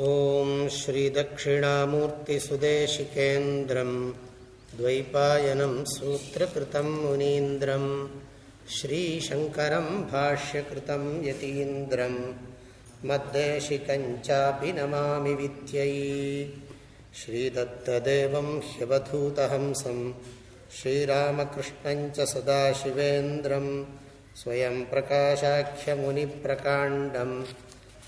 ॐ श्रीदक्षिणामूर्तिसुदेशिकेन्द्रम् द्वैपायनं सूत्रकृतं मुनीन्द्रं श्रीशङ्करं भाष्यकृतं यतीन्द्रं मद्देशिकञ्चापि नमामि विद्यै श्रीदत्तदेवं ह्यवधूतहंसं श्रीरामकृष्णञ्च सदाशिवेन्द्रं स्वयं प्रकाशाख्यमुनिप्रकाण्डम्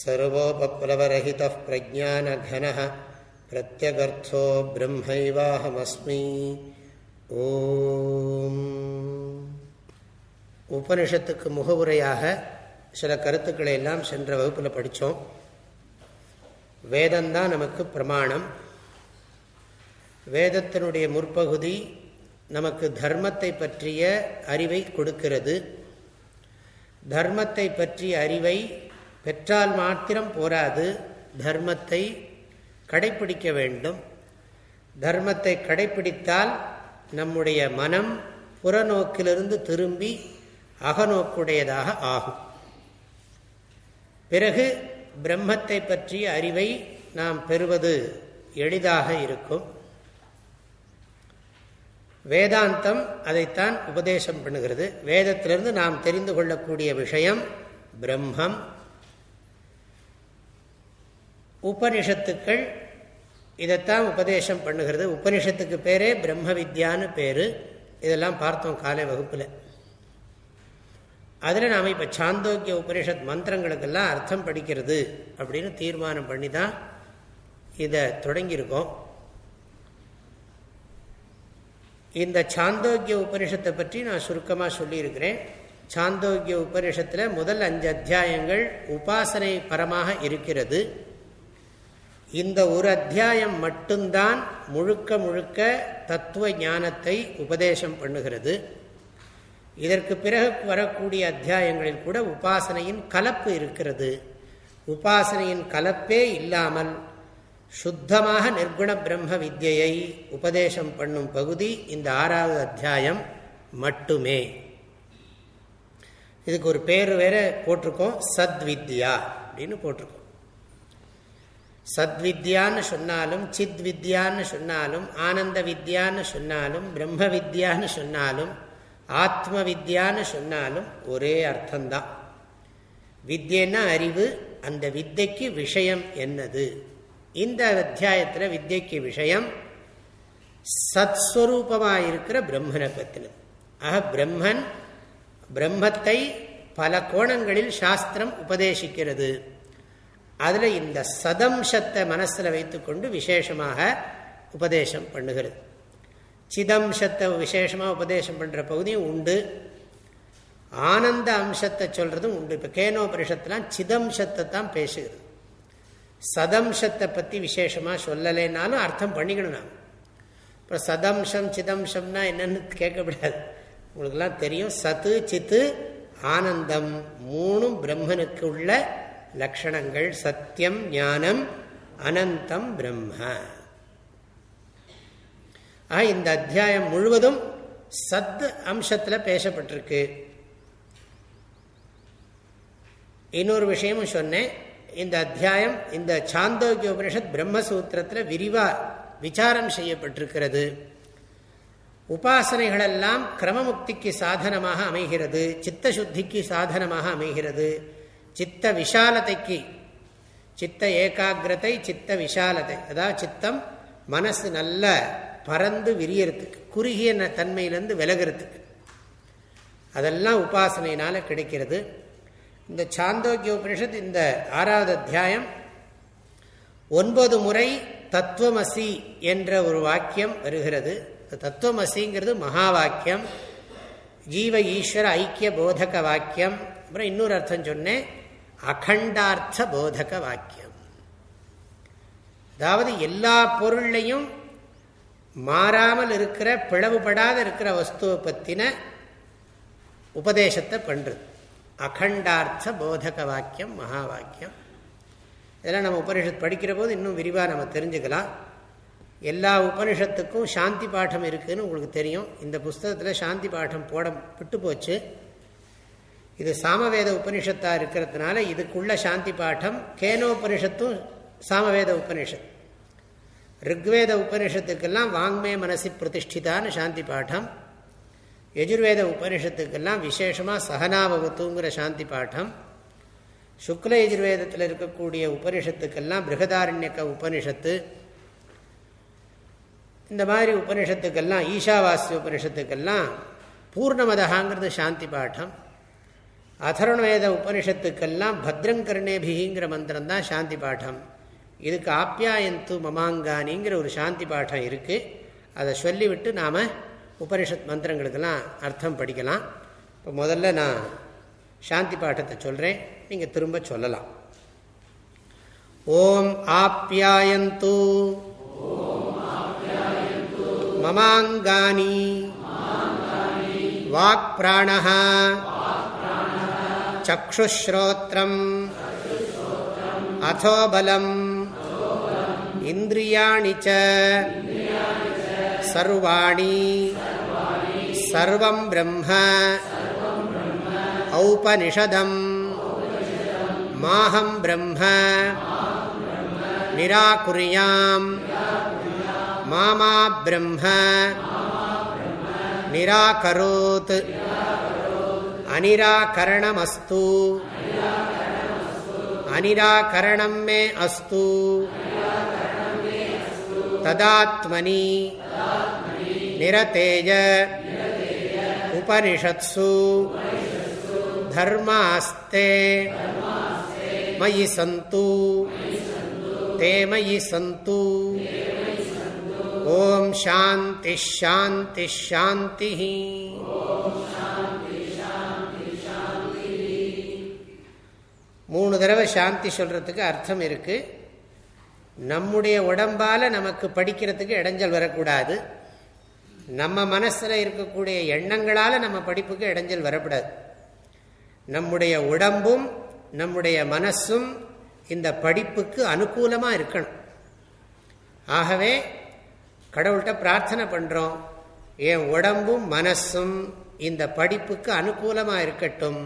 सर्वोपप्लवरहितः प्रज्ञानघनः प्रत्यगर्थो ब्रह्मैवाहमस्मि ஓம் உபனிஷத்துக்கு முகவுரையாக சில கருத்துக்களை எல்லாம் சென்ற வகுப்பில் படித்தோம் வேதம்தான் நமக்கு பிரமாணம் வேதத்தினுடைய முற்பகுதி நமக்கு தர்மத்தை பற்றிய அறிவை கொடுக்கிறது தர்மத்தை பற்றிய அறிவை பெற்றால் மாத்திரம் போராது தர்மத்தை கடைப்பிடிக்க வேண்டும். தர்மத்தை கடைப்பிடித்தால் நம்முடைய மனம் புறநோக்கிலிருந்து திரும்பி அகநோக்குடையதாக ஆகும். பிறகு பிரம்மத்தை பற்றிய அறிவை நாம் பெறுவது எளிதாக இருக்கும். வேதாந்தம் அதைத்தான் உபதேசம் பண்ணுகிறது. வேதத்திலிருந்து நாம் தெரிந்து கொள்ளக்கூடிய விஷயம் பிரம்மம். உபனிஷத்துக்கள் இதைத்தான் உபதேசம் பண்ணுகிறது. உபனிஷத்துக்கு பேரே பிரம்ம வித்யான்னு பேர். இதெல்லாம் பார்த்தோம் காலை வகுப்பில். அதில் நாம் இப்போ சாந்தோக்கிய உபனிஷத் மந்திரங்களுக்கெல்லாம் அர்த்தம் படிக்கிறது அப்படின்னு தீர்மானம் பண்ணி தான் இதை தொடங்கியிருக்கோம். இந்த சாந்தோக்கிய உபனிஷத்தை பற்றி நான் சுருக்கமாக சொல்லியிருக்கிறேன். சாந்தோக்கிய உபனிஷத்தில் முதல் அஞ்சு அத்தியாயங்கள் உபாசனை பரமாக இருக்கிறது. இந்த ஒரு அத்தியாயம் மட்டும்தான் முழுக்க முழுக்க தத்துவ ஞானத்தை உபதேசம் பண்ணுகிறது. இதற்கு பிறகு வரக்கூடிய அத்தியாயங்களில் கூட உபாசனையின் கலப்பு இருக்கிறது. உபாசனையின் கலப்பே இல்லாமல் சுத்தமாக நிர்குண பிரம்ம வித்யை உபதேசம் பண்ணும் பகுதி இந்த ஆறாவது அத்தியாயம் மட்டுமே. இதுக்கு ஒரு பேர் வேற போட்டிருக்கோம் சத்வித்யா அப்படின்னு போட்டிருக்கோம். சத்வித்யான்னு சொன்னாலும் சித் வித்யான்னு சொன்னாலும் ஆனந்த வித்யான்னு சொன்னாலும் பிரம்ம வித்யான்னு சொன்னாலும் ஆத்ம வித்யான்னு சொன்னாலும் ஒரே அர்த்தம்தான். வித்யன்னா அறிவு அந்த வித்தைக்கு விஷயம் என்னது? இந்த அத்தியாயத்தில் வித்யக்கு விஷயம் சத்ஸ்வரூபமாக இருக்கிற பிரம்மனை பற்றினது ஆக பிரம்மன் பிரம்மத்தை பல கோணங்களில் சாஸ்திரம் உபதேசிக்கிறது. அதில் இந்த சதம்சத்தை மனசில் வைத்துக்கொண்டு விசேஷமாக உபதேசம் பண்ணுகிறது. சிதம்சத்தை விசேஷமாக உபதேசம் பண்ணுற பகுதியும் உண்டு. ஆனந்த அம்சத்தை சொல்கிறதும் உண்டு. இப்போ கேனோபரிஷத்துலாம் சிதம்சத்தை தான் பேசுகிறது. சதம்சத்தை பற்றி விசேஷமாக சொல்லலைன்னாலும் அர்த்தம் பண்ணிக்கணும் நாம். இப்போ சதம்சம் சிதம்சம்னா என்னன்னு கேட்கக்கூடாது. உங்களுக்கெல்லாம் தெரியும். சத்து சித்து ஆனந்தம் மூணும் பிரம்மனுக்கு உள்ள லக்ஷணங்கள் சத்தியம் ஞானம் அனந்தம் பிரம்ம. இந்த அத்தியாயம் முழுவதும் சத் அம்சத்தில் பேசப்பட்டிருக்கு. இன்னொரு விஷயமும் சொன்னேன். இந்த அத்தியாயம் இந்த சாந்தோக்கிய உபனிஷத் பிரம்மசூத்திரத்தில் விரிவா விசாரம் செய்யப்பட்டிருக்கிறது. உபாசனைகளெல்லாம் கிரமமுக்திக்கு சாதனமாக அமைகிறது சித்த சுத்திக்கு சாதனமாக அமைகிறது. சித்த விஷாலத்தைக்கு சித்த ஏகாகிரதை சித்த விஷாலத்தை அதாவது சித்தம் மனசு நல்ல பறந்து விரியறதுக்கு குறுகிய தன்மையிலேருந்து விலகிறதுக்கு. அதெல்லாம் உபாசனையினால் கிடைக்கிறது. இந்த சாந்தோக்கிய உபனிஷத் இந்த ஆறாவது அத்தியாயம் ஒன்பது முறை தத்துவமசி என்ற ஒரு வாக்கியம் வருகிறது. தத்துவமசிங்கிறது மகா வாக்கியம் ஜீவ ஈஸ்வர ஐக்கிய போதக வாக்கியம். அப்புறம் இன்னொரு அர்த்தம் சொன்னேன். அகண்டார்த்த போதக வாக்கியம் அதாவது எல்லா பொருள்லையும் மாறாமல் இருக்கிற பிளவுபடாத இருக்கிற வஸ்துவை பற்றின உபதேசத்தை பண்ணுறது அகண்டார்த்த போதக வாக்கியம் மகா வாக்கியம் இதெல்லாம் நம்ம உபனிஷத் படிக்கிற போது இன்னும் விரிவாக நம்ம தெரிஞ்சுக்கலாம். எல்லா உபனிஷத்துக்கும் சாந்தி பாடம் இருக்குதுன்னு உங்களுக்கு தெரியும். இந்த புஸ்தகத்தில் சாந்தி பாடம் போட விட்டு போச்சு. இது சாமவேத உபனிஷத்தாக இருக்கிறதுனால இதுக்குள்ள சாந்தி பாடம் கேனோபனிஷத்தும் சாமவேத உபனிஷத். ரிக்வேத உபனிஷத்துக்கெல்லாம் வாங்மே மனசி பிரதிஷ்டிதான்னு சாந்தி பாடம் யஜுர்வேத உபனிஷத்துக்கெல்லாம் விசேஷமாக சகனாவகுத்துங்கிற சாந்தி பாடம் சுக்ல யஜுர்வேதத்தில் இருக்கக்கூடிய உபனிஷத்துக்கெல்லாம் பிருகதாரண்யக்க உபனிஷத்து. இந்த மாதிரி உபனிஷத்துக்கெல்லாம் ஈஷாவாசிய உபனிஷத்துக்கெல்லாம் பூர்ணமதகாங்கிறது சாந்தி பாடம் அதர்ணவேத உபனிஷத்துக்கெல்லாம் பத்ரங்கர்ணேபிங்கிற மந்திரம் தான் சாந்தி பாடம் இதுக்கு ஆப்யாயந்து மமாங்கானிங்கிற ஒரு சாந்தி பாடம் இருக்குது அதை சொல்லிவிட்டு நாம் உபனிஷத் மந்திரங்களுக்கெல்லாம் அர்த்தம் படிக்கலாம் இப்போ முதல்ல நான் சாந்தி பாட்டத்தை சொல்கிறேன் நீங்கள் திரும்ப சொல்லலாம் ஓம் ஆப்யாயந்து மமாங்கானி வாக் பிராணஹா चक्षुश्रोत्रम् अथो बलम् इन्द्रियाणि च सर्वाणि सर्वं ब्रह्म औपनिषदम् माहं ब्रह्म निराकुर्याम् मामा ब्रह्म निराकरोत् अनिराकरणमस्तु। अनिराकरणं मे अस्तु। तदात्मनि निरतेज उपनिषत्सु। धर्मास्ते मयि सन्तु। ते मयि सन्तु। ॐ शान्तिः शान्तिः शान्तिः। மூணு தடவை சாந்தி சொல்கிறதுக்கு அர்த்தம் இருக்குது நம்முடைய உடம்பால் நமக்கு படிக்கிறதுக்கு இடைஞ்சல் வரக்கூடாது. நம்ம மனசில் இருக்கக்கூடிய எண்ணங்களால் நம்ம படிப்புக்கு இடைஞ்சல் வரக்கூடாது. நம்முடைய உடம்பும் நம்முடைய மனசும் இந்த படிப்புக்கு அனுகூலமாக இருக்கணும். ஆகவே கடவுள்கிட்ட பிரார்த்தனை பண்ணுறோம் என் உடம்பும் மனசும் இந்த படிப்புக்கு அனுகூலமாக இருக்கட்டும்.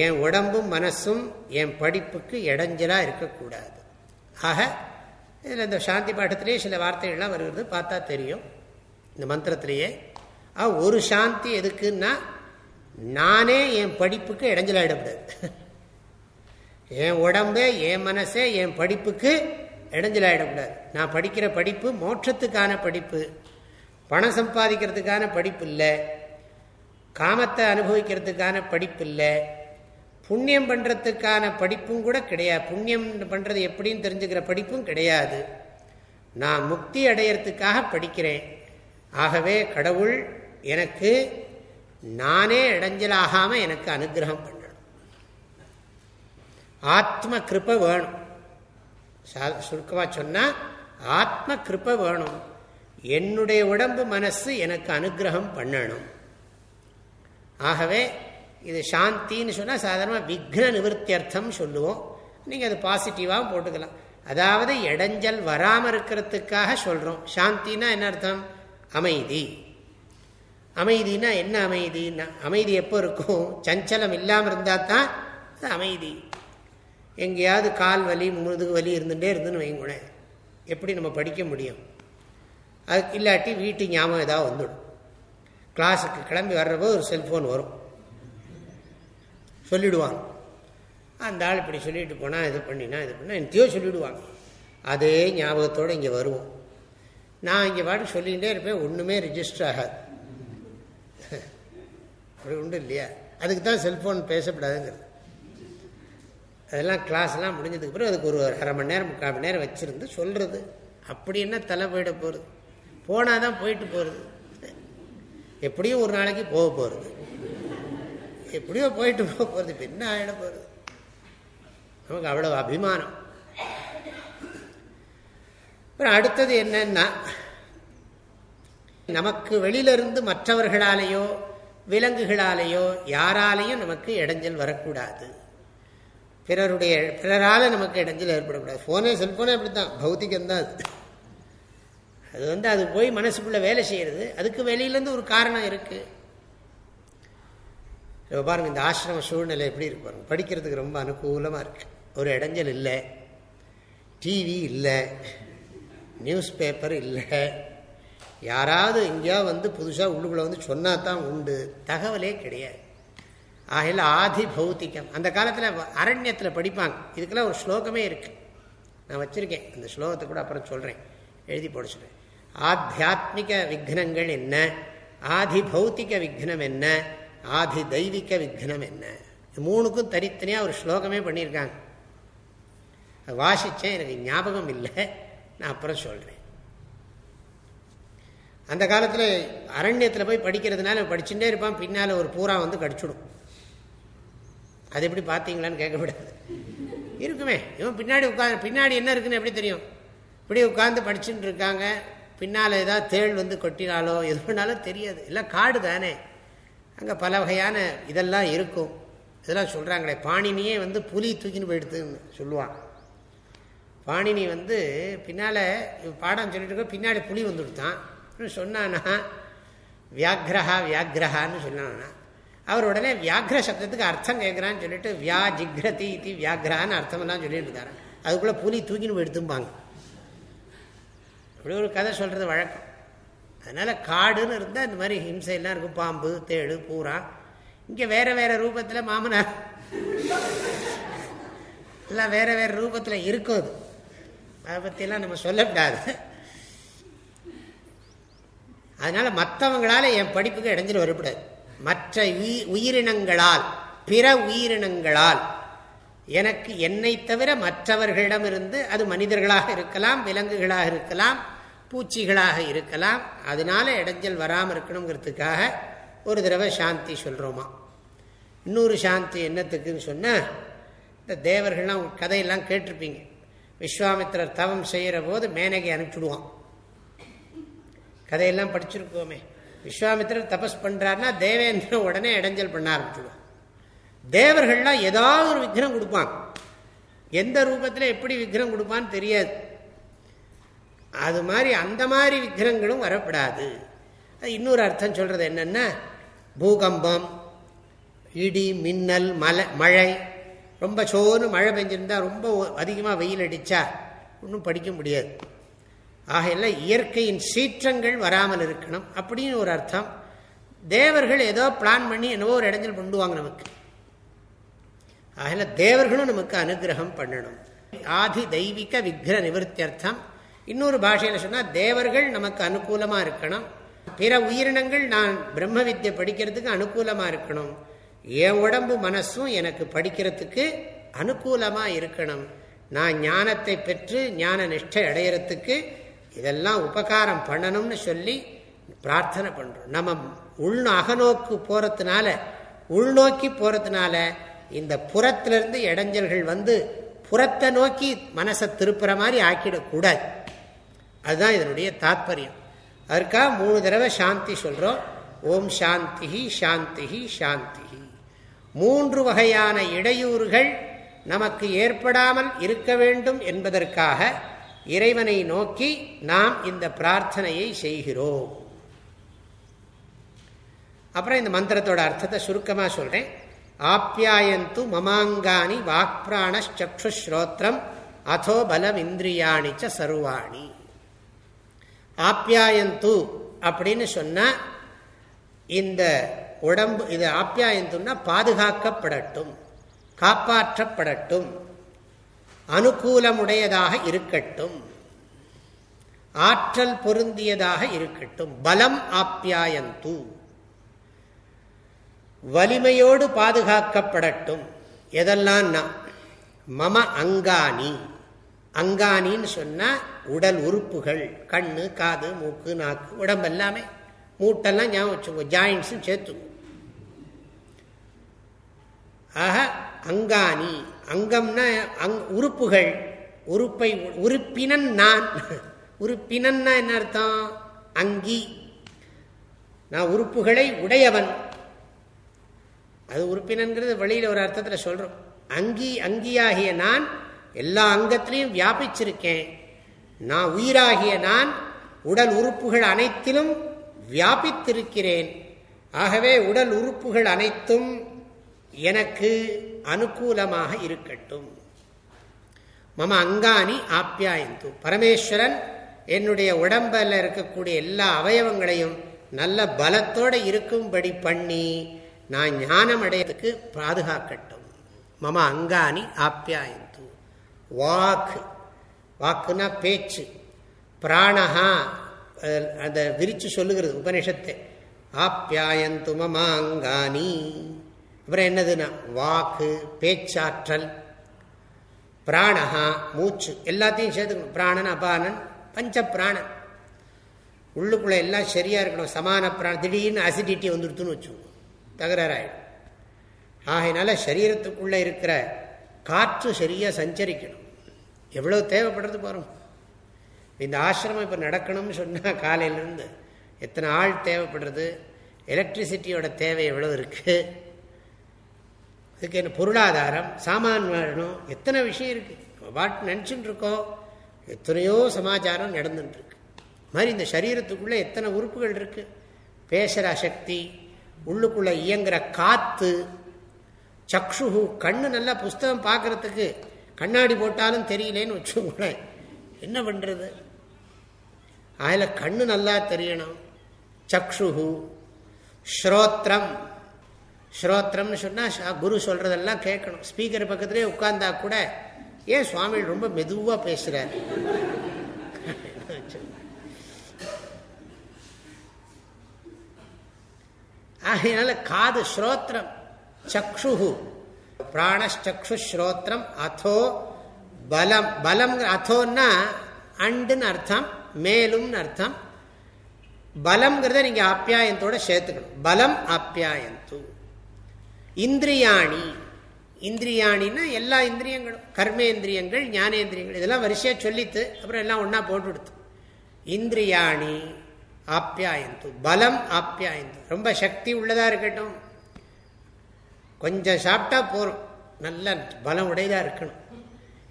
என் உடம்பும் மனசும் என் படிப்புக்கு இடைஞ்சலாக இருக்கக்கூடாது. ஆக இதில் இந்த சாந்தி பாட்டத்திலேயே சில வார்த்தைகள்லாம் வருகிறது. பார்த்தா தெரியும். இந்த மந்திரத்திலேயே ஆ ஒரு சாந்தி எதுக்குன்னா நானே என் படிப்புக்கு இடைஞ்சலாயிடக்கூடாது என் உடம்பே என் மனசே என் படிப்புக்கு இடைஞ்சலாயிடக்கூடாது நான் படிக்கிற படிப்பு மோட்சத்துக்கான படிப்பு. பணம் சம்பாதிக்கிறதுக்கான படிப்பு இல்லை. காமத்தை அனுபவிக்கிறதுக்கான படிப்பு இல்லை. புண்ணியம் பண்ணுறதுக்கான படிப்பும் கூட கிடையாது. புண்ணியம் பண்ணுறது எப்படின்னு தெரிஞ்சுக்கிற படிப்பும் கிடையாது. நான் முக்தி அடையிறதுக்காக படிக்கிறேன். ஆகவே கடவுள் எனக்கு நானே இடைஞ்சலாகாமல் எனக்கு அனுகிரகம் பண்ணணும். ஆத்ம கிருப்ப வேணும். சுருக்கமாக சொன்னால் ஆத்ம கிருப வேணும். என்னுடைய உடம்பு மனசு எனக்கு அனுகிரகம் பண்ணணும். ஆகவே இது சாந்தின்னு சொன்னால் சாதாரணமாக விக்ன நிவர்த்தியர்த்தம் சொல்லுவோம். நீங்கள் அது பாசிட்டிவாகவும் போட்டுக்கலாம். அதாவது இடைஞ்சல் வராமல் இருக்கிறதுக்காக சொல்கிறோம் சாந்தின்னா என்ன அர்த்தம்? அமைதி. அமைதினா என்ன அமைதினா அமைதி எப்போ இருக்கும்? சஞ்சலம் இல்லாமல் இருந்தால் தான் அது அமைதி. எங்கேயாவது கால் வலி முதுகு வலி இருந்துகிட்டே இருந்துன்னு வைங்கூட எப்படி நம்ம படிக்க முடியும்? அது இல்லாட்டி வீட்டு ஞாபகம் ஏதாவது வந்துடும். கிளாஸுக்கு கிளம்பி வர்றப்போ ஒரு செல்ஃபோன் வரும். சொல்லிடுவாங்க. அந்த ஆள் இப்படி சொல்லிட்டு போனால் இது பண்ணினா இது பண்ணால் என்னத்தையோ சொல்லிவிடுவாங்க அதே ஞாபகத்தோடு இங்கே வருவோம். நான் இங்கே பாட்டு சொல்லிகிட்டே இருப்பேன் ஒன்றுமே ரிஜிஸ்டர் ஆகாது. அப்படி உண்டு இல்லையா? அதுக்கு தான் செல்ஃபோன் பேசப்படாதுங்கிறது. அதெல்லாம் கிளாஸ்லாம் முடிஞ்சதுக்கு பிறகு அதுக்கு ஒரு அரை மணி நேரம் முக்கால் மணி நேரம் வச்சுருந்து சொல்கிறது அப்படி என்ன தலை போயிட போகிறது போனால் தான் போயிட்டு போகிறது எப்படியும் ஒரு நாளைக்கு போக போகிறது எப்படியோ போயிட்டு போக போகிறது இப்போ என்ன ஆகிட போகிறது நமக்கு அவ்வளவு அபிமானம். அப்புறம் அடுத்தது என்னன்னா நமக்கு வெளியிலிருந்து மற்றவர்களாலேயோ விலங்குகளாலேயோ யாராலேயும் நமக்கு இடைஞ்சல் வரக்கூடாது. பிறருடைய பிறரால் நமக்கு இடைஞ்சல் ஏற்படக்கூடாது. ஃபோனே செல்ஃபோனே அப்படி தான் பௌத்திகம்தான் அது. அது வந்து அது போய் மனசுக்குள்ளே வேலை செய்கிறது அதுக்கு வெளியிலேருந்து ஒரு காரணம் இருக்குது இப்போ பாருங்க இந்த ஆசிரம சூழ்நிலை எப்படி இருக்கு பாருங்க. படிக்கிறதுக்கு ரொம்ப அனுகூலமாக இருக்கு. ஒரு இடைஞ்சல் இல்லை. டிவி இல்லை. நியூஸ் பேப்பர் இல்லை. யாராவது எங்கேயாவது வந்து புதுசாக உள்ளுக்குள்ளே வந்து சொன்னா தான் உண்டு. தகவலே கிடையாது. ஆகையில் ஆதி பௌத்திகம். அந்த காலத்தில் அரண்யத்தில் படிப்பாங்க. இதுக்கெல்லாம் ஒரு ஸ்லோகமே இருக்குது நான் வச்சுருக்கேன். அந்த ஸ்லோகத்தை கூட அப்புறம் சொல்கிறேன் எழுதி போட சொல்கிறேன் ஆத்தியாத்மிக விக்னங்கள் என்ன? ஆதி பௌத்திக விக்னம் என்ன? ஆதி தெய்வீக விக்னம் என்ன மூணுக்கும் தனித்தனியாக ஒரு ஸ்லோகமே பண்ணியிருக்காங்க. வாசித்தேன் எனக்கு ஞாபகம் இல்லை. நான் அப்புறம் சொல்கிறேன் அந்த காலத்தில் அரண்யத்தில் போய் படிக்கிறதுனால படிச்சுட்டே இருப்பான். பின்னால் ஒரு பூரா வந்து கடிச்சுடும். அது எப்படி பார்த்தீங்களான்னு கேட்கக்கூடாது. இருக்குமே. இவன் பின்னாடி உட்காந்து பின்னாடி என்ன இருக்குன்னு எப்படி தெரியும்? இப்படி உட்காந்து படிச்சுட்டு இருக்காங்க. பின்னால் ஏதாவது தேள் வந்து கொட்டினாலோ எது பண்ணாலும் தெரியாது. இல்லை காடு தானே அங்கே பல வகையான இதெல்லாம் இருக்கும். இதெல்லாம் சொல்கிறாங்களே பாணினியே வந்து புலி தூக்கின்னு போயிடுதுன்னு சொல்லுவான் பாணினி வந்து பின்னால் பாடம் சொல்லிட்டு இருக்க பின்னாடி புலி வந்துவிட்டான் சொன்னானா வியாக்ரஹா வியாக்ரஹான்னு சொன்னானா. அவர் உடனே வியாக்ர சப்தத்துக்கு அர்த்தம் கேட்குறான்னு சொல்லிட்டு வியா ஜிக்ரதி இது வியாக்ரஹான்னு அர்த்தமெல்லாம் சொல்லிட்டு இருந்தாரு. அதுக்குள்ளே புலி தூக்கின்னு போயிடுத்தும்பாங்க அப்படி ஒரு கதை சொல்கிறது வழக்கம். அதனால் காடுன்னு இருந்தால் இந்த மாதிரி ஹிம்சையெல்லாம் இருக்கும். பாம்பு தேடு பூரா. இங்கே வேறு வேறு ரூபத்தில் மாமனார். எல்லாம் வேறு வேறு ரூபத்தில் இருக்கும் அது. அதை பற்றியெல்லாம் நம்ம சொல்லக்கூடாது. அதனால் மற்றவங்களால என் படிப்புக்கு இடைஞ்சல் வரக்கூடாது. மற்ற உயிரினங்களால் பிற உயிரினங்களால் எனக்கு என்னை தவிர மற்றவர்களிடமிருந்து அது மனிதர்களாக இருக்கலாம் விலங்குகளாக இருக்கலாம் பூச்சிகளாக இருக்கலாம். அதனால இடைஞ்சல் வராமல் இருக்கணுங்கிறதுக்காக ஒரு தடவை சாந்தி சொல்கிறோமா இன்னொரு சாந்தி என்னத்துக்குன்னு சொன்னால் இந்த தேவர்கள்லாம் கதையெல்லாம் கேட்டிருப்பீங்க. விஸ்வாமித்திரர் தவம் செய்கிற போது மேனகை அனுப்பிச்சுடுவான். கதையெல்லாம் படிச்சிருக்கோமே. விஸ்வாமித்திரர் தபஸ் பண்ணுறாருன்னா தேவேந்திரன் உடனே இடைஞ்சல் பண்ண ஆரம்பிச்சுடுவான். தேவர்கள்லாம் ஏதாவது ஒரு விக்ரம் கொடுப்பான். எந்த ரூபத்தில் எப்படி விக்ரம் கொடுப்பான்னு தெரியாது. அது மாதிரி அந்த மாதிரி விக்கிரங்களும் வரப்படாது. அது இன்னொரு அர்த்தம் சொல்றது என்னன்னா பூகம்பம் இடி மின்னல் மலை மழை ரொம்ப சோறு மழை பெஞ்சிருந்தா ரொம்ப அதிகமாக வெயில் அடித்தா ஒன்றும் படிக்க முடியாது. ஆகையெல்லாம் இயற்கையின் சீற்றங்கள் வராமல் இருக்கணும் அப்படின்னு ஒரு அர்த்தம். தேவர்கள் ஏதோ பிளான் பண்ணி என்னவோ ஒரு இடைஞ்சல் பண்ணுவாங்க நமக்கு. ஆகையில் தேவர்களும் நமக்கு அனுகிரகம் பண்ணணும். ஆதி தெய்வீக விக்ர நிவர்த்தியர்த்தம் இன்னொரு பாஷையில் சொன்னால் தேவர்கள் நமக்கு அனுகூலமாக இருக்கணும். பிற உயிரினங்கள் நான் பிரம்ம வித்தியை படிக்கிறதுக்கு அனுகூலமாக இருக்கணும். என் உடம்பு மனசும் எனக்கு படிக்கிறதுக்கு அனுகூலமாக இருக்கணும். நான் ஞானத்தை பெற்று ஞான நிஷ்டை அடையிறதுக்கு இதெல்லாம் உபகாரம் பண்ணணும்னு சொல்லி பிரார்த்தனை பண்ணுறோம் நம்ம உள் அகநோக்கு போகிறதுனால உள்நோக்கி போகிறதுனால இந்த புறத்திலிருந்து இடைஞ்சல்கள் வந்து புறத்தை நோக்கி மனசை திருப்புற மாதிரி ஆக்கிடக்கூடாது. அதுதான் இதனுடைய தாத்பரியம். அதற்காக மூணு தடவை சாந்தி சொல்கிறோம் ஓம் சாந்தி சாந்தி சாந்தி மூன்று வகையான இடையூறுகள் நமக்கு ஏற்படாமல் இருக்க வேண்டும் என்பதற்காக இறைவனை நோக்கி நாம் இந்த பிரார்த்தனையை செய்கிறோம். அப்புறம் இந்த மந்திரத்தோட அர்த்தத்தை சுருக்கமாக சொல்கிறேன் ஆப்யாயந்து மமாங்கானி வாக்பிராணச்சுஸ்ரோத்திரம் அதோ பலம் இந்திரியாணிச்ச சர்வாணி. ஆப்யாயந்து அப்படின்னு சொன்னால் இந்த உடம்பு இது ஆப்யாயந்துன்னா பாதுகாக்கப்படட்டும் காப்பாற்றப்படட்டும் அனுகூலமுடையதாக இருக்கட்டும் ஆற்றல் பொருந்தியதாக இருக்கட்டும் பலம் ஆப்யாயந்து. வலிமையோடு பாதுகாக்கப்படட்டும். எதெல்லாம் மம அங்காணி. அங்கானின்னு சொன்னால் உடல் உறுப்புகள் கண்ணு காது மூக்கு நாக்கு உடம்பு எல்லாமே. மூட்டெல்லாம் ஞாபகம் வச்சுக்கோ ஜாயின்ஸும் சேர்த்துக்கும் ஆக அங்காணி அங்கம்னா அங் உறுப்புகள். உறுப்பை உறுப்பினன் நான். உறுப்பினன்னா என்ன அர்த்தம்? அங்கி. நான் உறுப்புகளை உடையவன். அது உறுப்பினங்கிறது வெளியில் ஒரு அர்த்தத்தில் சொல்கிறோம் அங்கி அங்கியாகிய நான் எல்லா அங்கத்திலையும் வியாபிச்சிருக்கேன். நான் உயிராகிய நான் உடல் உறுப்புகள் அனைத்திலும் வியாபித்திருக்கிறேன். ஆகவே உடல் உறுப்புகள் அனைத்தும் எனக்கு அனுகூலமாக இருக்கட்டும். மம அங்காணி ஆப்யாயந்து. பரமேஸ்வரன் என்னுடைய உடம்பில் இருக்கக்கூடிய எல்லா அவயவங்களையும் நல்ல பலத்தோடு இருக்கும்படி பண்ணி நான் ஞானம் அடையத்துக்கு பாதுகாக்கட்டும். மம அங்காணி ஆப்யாயந்து. வாக்கு வாக்குனா பேச்சு. பிராணஹா அந்த விரிச்சு சொல்லுகிறது உபனிஷத்தை. ஆப்யாயந்து மமாங்கானி அப்புறம் என்னதுன்னா வாக்கு பேச்சாற்றல். பிராணஹா மூச்சு எல்லாத்தையும் சேர்த்துக்கணும். பிராணன் அபானன் பஞ்ச பிராணன் உள்ளுக்குள்ளே எல்லாம் சரியாக இருக்கணும். சமான பிராணம் திடீர்னு அசிடிட்டி வந்துடுத்துன்னு வச்சுக்கோங்க. தகராறாயிடும். ஆகையினால சரீரத்துக்குள்ளே இருக்கிற காற்று சரியாக சஞ்சரிக்கணும். எவ்வளோ தேவைப்படுறது பாருங்க. இந்த ஆசிரமம் இப்போ நடக்கணும்னு சொன்னால் காலையிலேருந்து எத்தனை ஆள் தேவைப்படுறது? எலக்ட்ரிசிட்டியோட தேவை எவ்வளோ இருக்குது அதுக்கு என்ன பொருளாதாரம் சாமான் வேணும் எத்தனை விஷயம் இருக்குது பாட்டு நினச்சிட்டு இருக்கோம் எத்தனையோ சமாச்சாரம் நடந்துட்டுருக்கு மாதிரி இந்த சரீரத்துக்குள்ளே எத்தனை உறுப்புகள் இருக்குது பேசுகிற சக்தி உள்ளுக்குள்ளே இயங்குகிற காற்று சக்ஷு கண்ணு நல்லா புஸ்தகம் பார்க்கறதுக்கு கண்ணாடி போட்டாலும் தெரியலேன்னு வச்சுக்கோங்களேன். என்ன பண்ணுறது அதில் கண்ணு நல்லா தெரியணும். சக்ஷு ஸ்ரோத்திரம் ஸ்ரோத்திரம்னு சொன்னால் குரு சொல்கிறதெல்லாம் கேட்கணும். ஸ்பீக்கர் பக்கத்துலேயே உட்கார்ந்தா கூட ஏன் சுவாமி ரொம்ப மெதுவாக பேசுகிறார் ஆகையினால காது ஸ்ரோத்திரம் சக்ஷு பிராணச்சு ஸ்ரோத்திரம் அதோ பலம் பலம் அதோன்னா அண்டுன்னு அர்த்தம் மேலும்னு அர்த்தம். பலம்ங்கிறத நீங்க ஆப்யாயத்தோட சேர்த்துக்கணும். பலம் ஆப்யாயந்து. இந்திரியாணி. இந்திரியாணின்னா எல்லா இந்திரியங்களும் கர்மேந்திரியங்கள் ஞானேந்திரியங்கள் இதெல்லாம் வரிசையாக சொல்லித்து அப்புறம் எல்லாம் ஒன்றா போட்டு கொடுத்து. இந்திரியாணி ஆப்யாயந்து. பலம் ஆப்யாயந்து. ரொம்ப சக்தி உள்ளதாக இருக்கட்டும். கொஞ்சம் சாப்பிட்டா போகிறோம் நல்ல பலம் உடையதாக இருக்கணும்.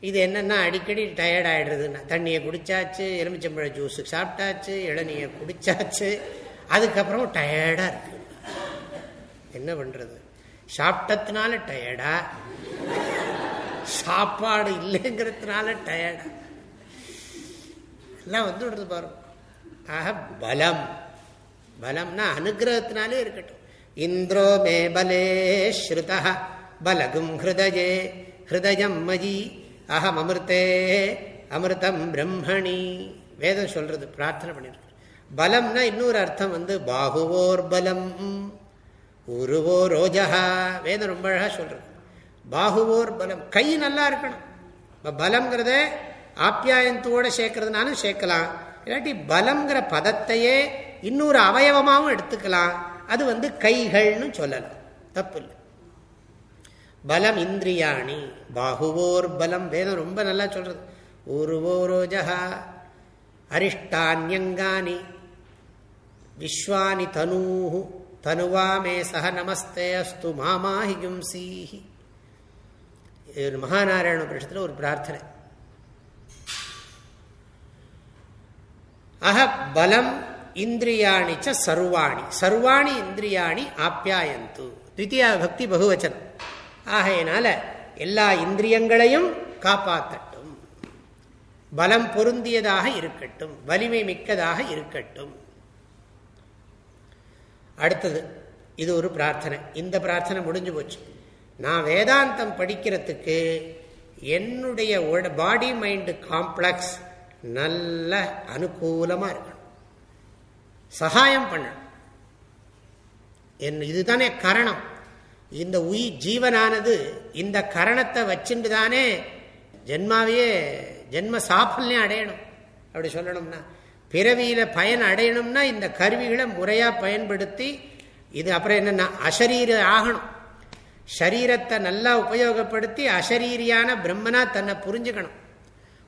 இது என்னென்னா அடிக்கடி டயர்ட் ஆகிடுறதுன்னா தண்ணியை குடித்தாச்சு எலுமிச்சம்பழ ஜூஸு சாப்பிட்டாச்சு இளநியை குடித்தாச்சு அதுக்கப்புறம் டயர்டாக இருக்கு. என்ன பண்ணுறது சாப்பிட்டதுனால டயர்டா சாப்பாடு இல்லைங்கிறதுனால டயர்டா எல்லாம் வந்து விடுறது பாருங்க. ஆக பலம். பலம்னா அனுகிரகத்தினாலே இருக்கட்டும். இந்திரோ மே பலே ஸ்ருதா பலகும் ஹிருதயே ஹிருதயம் மயி அகம் அமிர்தே அமிர்தம் பிரம்மணி. வேதம் சொல்றது பிரார்த்தனை பண்ணிருக்கு பலம்னா இன்னொரு அர்த்தம் வந்து பாகுவோர் பலம் உருவோ ரோஜா வேதம் ரொம்ப அழகா சொல்றது. பாகுவோர் பலம் கை நல்லா இருக்கணும். பலம்ங்கிறத ஆப்யாயத்தோட சேர்க்கறதுனாலும் சேர்க்கலாம். இல்லாட்டி பலம்ங்கிற பதத்தையே இன்னொரு அவயவமாகவும் எடுத்துக்கலாம். அது வந்து கைகள்னு சொல்லலாம். தப்பு இல்லை பலம் இந்திரியாணி பாகுவோர் பலம் வேதம் ரொம்ப நல்லா சொல்றது. ஊருவோ ரோஜா அரிஷ்டான்யங்கானி விஸ்வானி தனூஹு தனுவாமே சக நமஸ்தே அஸ்து மாமாஹி கும்சீஹி மகாநாராயண புருஷத்தில் ஒரு பிரார்த்தனை. ஆக பலம் இந்திரியாணி ச சர்வாணி. சர்வாணி இந்திரியாணி ஆப்யாயந்து. தித்தியா பக்தி பகுவச்சனம். ஆகையினால எல்லா இந்திரியங்களையும் காப்பாற்றட்டும் பலம் பொருந்தியதாக இருக்கட்டும். வலிமை மிக்கதாக இருக்கட்டும். அடுத்தது இது ஒரு பிரார்த்தனை. இந்த பிரார்த்தனை முடிஞ்சு போச்சு. நான் வேதாந்தம் படிக்கிறதுக்கு என்னுடைய பாடி மைண்டு காம்ப்ளெக்ஸ் நல்ல அனுகூலமாக இருக்கணும். சகாயம் பண்ணணும். என் இதுதானே கரணம். இந்த உயிர் ஜீவனானது இந்த கரணத்தை வச்சுட்டு தானே ஜென்மாவையே ஜென்ம சாஃபல்யம் அடையணும். அப்படி சொல்லணும்னா பிறவியில பயன் அடையணும்னா இந்த கருவிகளை முறையாக பயன்படுத்தி இது அப்புறம் என்னென்னா அசரீர ஆகணும். ஷரீரத்தை நல்லா உபயோகப்படுத்தி அசரீரியான பிரம்மனா தன்னை புரிஞ்சுக்கணும்.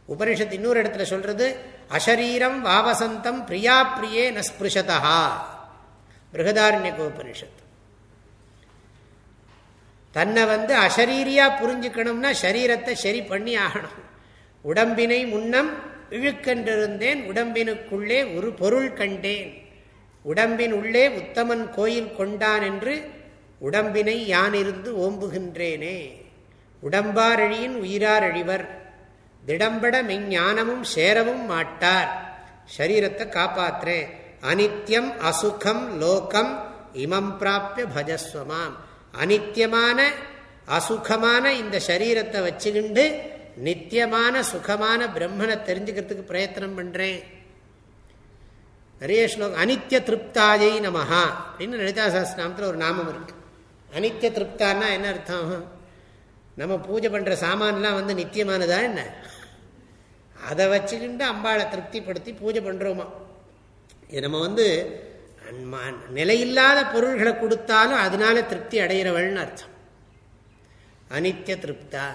உபனிஷத்து இன்னொரு இடத்துல சொல்றது அஷரீரம் வாவசந்தம் பிரியா பிரியே நஸ்பிருஷதா பிருகதாரண்யக உபனிஷத்து தன்னை வந்து அசரீரியா புரிஞ்சுக்கணும்னா சரீரத்தை சரி பண்ணி ஆகணும். உடம்பினை முன்னம் இழுக்கென்றிருந்தேன் உடம்பினுக்குள்ளே ஒரு பொருள் கண்டேன். உடம்பின் உள்ளே உத்தமன் கோயில் கொண்டான் என்று உடம்பினை யானிருந்து ஓம்புகின்றேனே. உடம்பாரழியின் உயிரார் அழிவர். திடம்பட மெஞ்ஞானமும் சேரவும் மாட்டார். சரீரத்தை காப்பாற்றுறேன் அனித்யம் அசுகம் லோகம் இமம் பிராப்பிய பஜஸ்வமாம். அனித்தியமான அசுகமான இந்த சரீரத்தை வச்சுக்கிண்டு நித்தியமான சுகமான பிரம்மனை தெரிஞ்சுக்கிறதுக்கு பிரயத்தனம் பண்றேன். நிறைய ஸ்லோகம் அனித்ய திருப்தாயை நமஹா அப்படின்னு லலிதா சாஸ்திரநாமத்தில் ஒரு நாமம் இருக்கு. அனித்ய திருப்தான்னா என்ன அர்த்தம்? நம்ம பூஜை பண்ற சாமான்லாம் வந்து நித்தியமானதா என்ன? அதை வச்சுக்கிட்டு அம்பாளை திருப்திப்படுத்தி பூஜை பண்றோமா? நம்ம வந்து நிலையில்லாத பொருள்களை கொடுத்தாலும் அதனால திருப்தி அடைகிறவள்னு அர்த்தம். அனித்ய திருப்தா.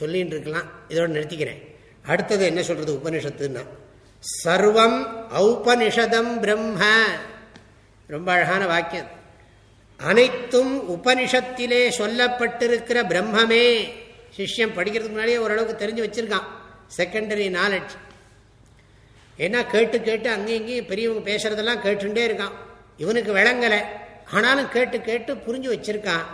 சொல்லின்னு இருக்கலாம். இதோட நிறுத்திக்கிறேன். அடுத்தது என்ன சொல்றது உபனிஷத்துன்னா சர்வம் ஔபனிஷதம் பிரம்ம. ரொம்ப அழகான வாக்கியம். அனைத்தும் உபனிஷத்திலே சொல்லப்பட்டிருக்கிற பிரம்மமே. சிஷ்யம் படிக்கிறதுக்கு முன்னாடியே ஓரளவுக்கு தெரிஞ்சு வச்சிருக்கான். செகண்டரி நாலெட்ஜ் ஏன்னா கேட்டு கேட்டு அங்கேயும் இங்கேயும் பெரியவங்க பேசுறதெல்லாம் கேட்டுட்டே இருக்கான். இவனுக்கு விளங்கலை. ஆனாலும் கேட்டு கேட்டு புரிஞ்சு வச்சிருக்கான்.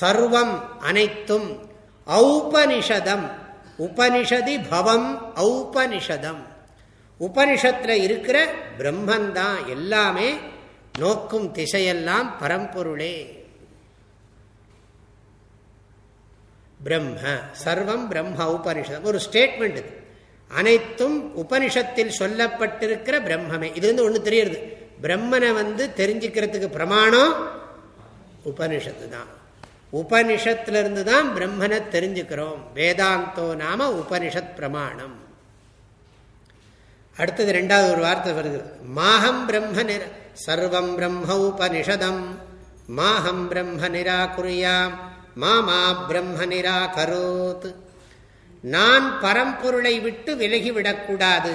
சர்வம் அனைத்தும் ஔபனிஷதம். உபனிஷதி பவம் ஔபனிஷதம். உபனிஷத்தில் இருக்கிற பிரம்மந்தான் எல்லாமே நோக்கும் திசையெல்லாம் பரம்பொருளே. பிரம்ம சர்வம் பிரம்ம உபனிஷதம். ஒரு ஸ்டேட்மெண்ட் இது. அனைத்தும் உபனிஷத்தில் சொல்லப்பட்டிருக்கிற பிரம்மமே. இது வந்து ஒன்று தெரியுது பிரம்மனை வந்து தெரிஞ்சுக்கிறதுக்கு பிரமாணம் உபனிஷத்து தான். உபனிஷத்திலிருந்து தான் பிரம்மனை தெரிஞ்சுக்கிறோம். வேதாந்தோ நாம உபனிஷத் பிரமாணம். அடுத்தது ரெண்டாவது ஒரு வார்த்தை வருது. மாஹம் பிரம்ம நிர சர்வம் பிரம்ம உபனிஷதம். மாஹம் பிரம்ம நிராகுரியாம். மாமா பிரம்ம நிராகரோத். நான் பரம்பொருளை விட்டு விலகிவிடக்கூடாது.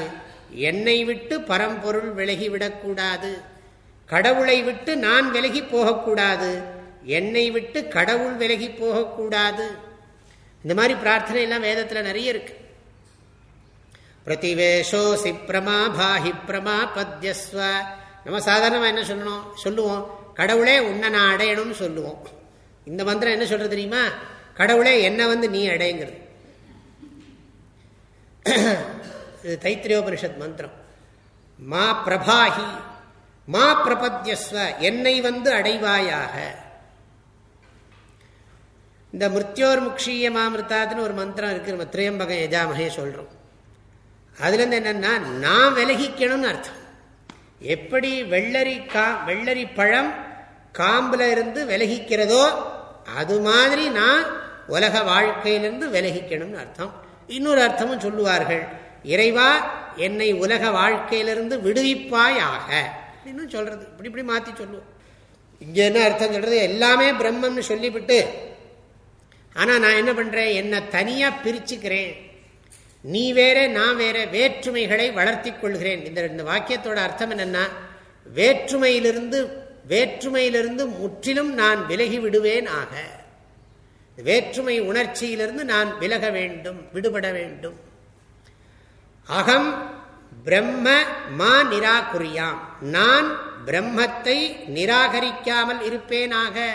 என்னை விட்டு பரம்பொருள் விலகிவிடக்கூடாது. கடவுளை விட்டு நான் விலகி போகக்கூடாது. என்னை விட்டு கடவுள் விலகி போகக்கூடாது. இந்த மாதிரி பிரார்த்தனை எல்லாம் வேதத்தில் நிறைய இருக்கு. பிரதிவேஷோசி பிரமா பாஹி பிரமா பத்யஸ்வ நம்ம சாதாரணமாக என்ன சொல்லணும்? சொல்லுவோம். கடவுளே உன்னை நான் அடையணும்னு சொல்லுவோம். இந்த மந்திரம் என்ன சொல்றது தெரியுமா? கடவுளே என்ன வந்து நீ அடைங்கிறது. இது தைத்திரியோபனிஷத் மந்திரம். மா பிரபாஹி மா பிரபத்யஸ்வ என்னை வந்து அடைவாயாக. இந்த மிருத்யோர் முக்ஷீய மாமிருத்தாதுன்னு ஒரு மந்திரம் இருக்கு நம்ம திரையம்பகம் எஜாமகே சொல்றோம். அதுல இருந்து என்னன்னா நான் விலகிக்கணும்னு அர்த்தம். எப்படி வெள்ளரி கா வெள்ளரி பழம் காம்புல இருந்து விலகிக்கிறதோ அது மாதிரி நான் உலக வாழ்க்கையிலிருந்து விலகிக்கணும்னு அர்த்தம். இன்னொரு அர்த்தமும் சொல்லுவார்கள் இறைவா என்னை உலக வாழ்க்கையிலிருந்து விடுவிப்பாயாக. இன்னும் சொல்றது இப்படி இப்படி மாத்தி சொல்லுவோம் இங்க என்ன அர்த்தம் சொல்றது? எல்லாமே பிரம்மம்னு சொல்லிவிட்டு ஆனா நான் என்ன பண்றேன்? என்னை தனியா பிரிச்சுக்கிறேன். நீ வேற நான் வேற வேற்றுமைகளை வளர்த்தி கொள்கிறேன். இந்த இந்த வாக்கியத்தோட அர்த்தம் என்னன்னா வேற்றுமையிலிருந்து வேற்றுமையிலிருந்து முற்றிலும் நான் விலகி விடுவேன் ஆக. வேற்றுமை உணர்ச்சியிலிருந்து நான் விலக வேண்டும் விடுபட வேண்டும். அகம் பிரம்ம மா நிராகுரியாம். நான் பிரம்மத்தை நிராகரிக்காமல் இருப்பேனாக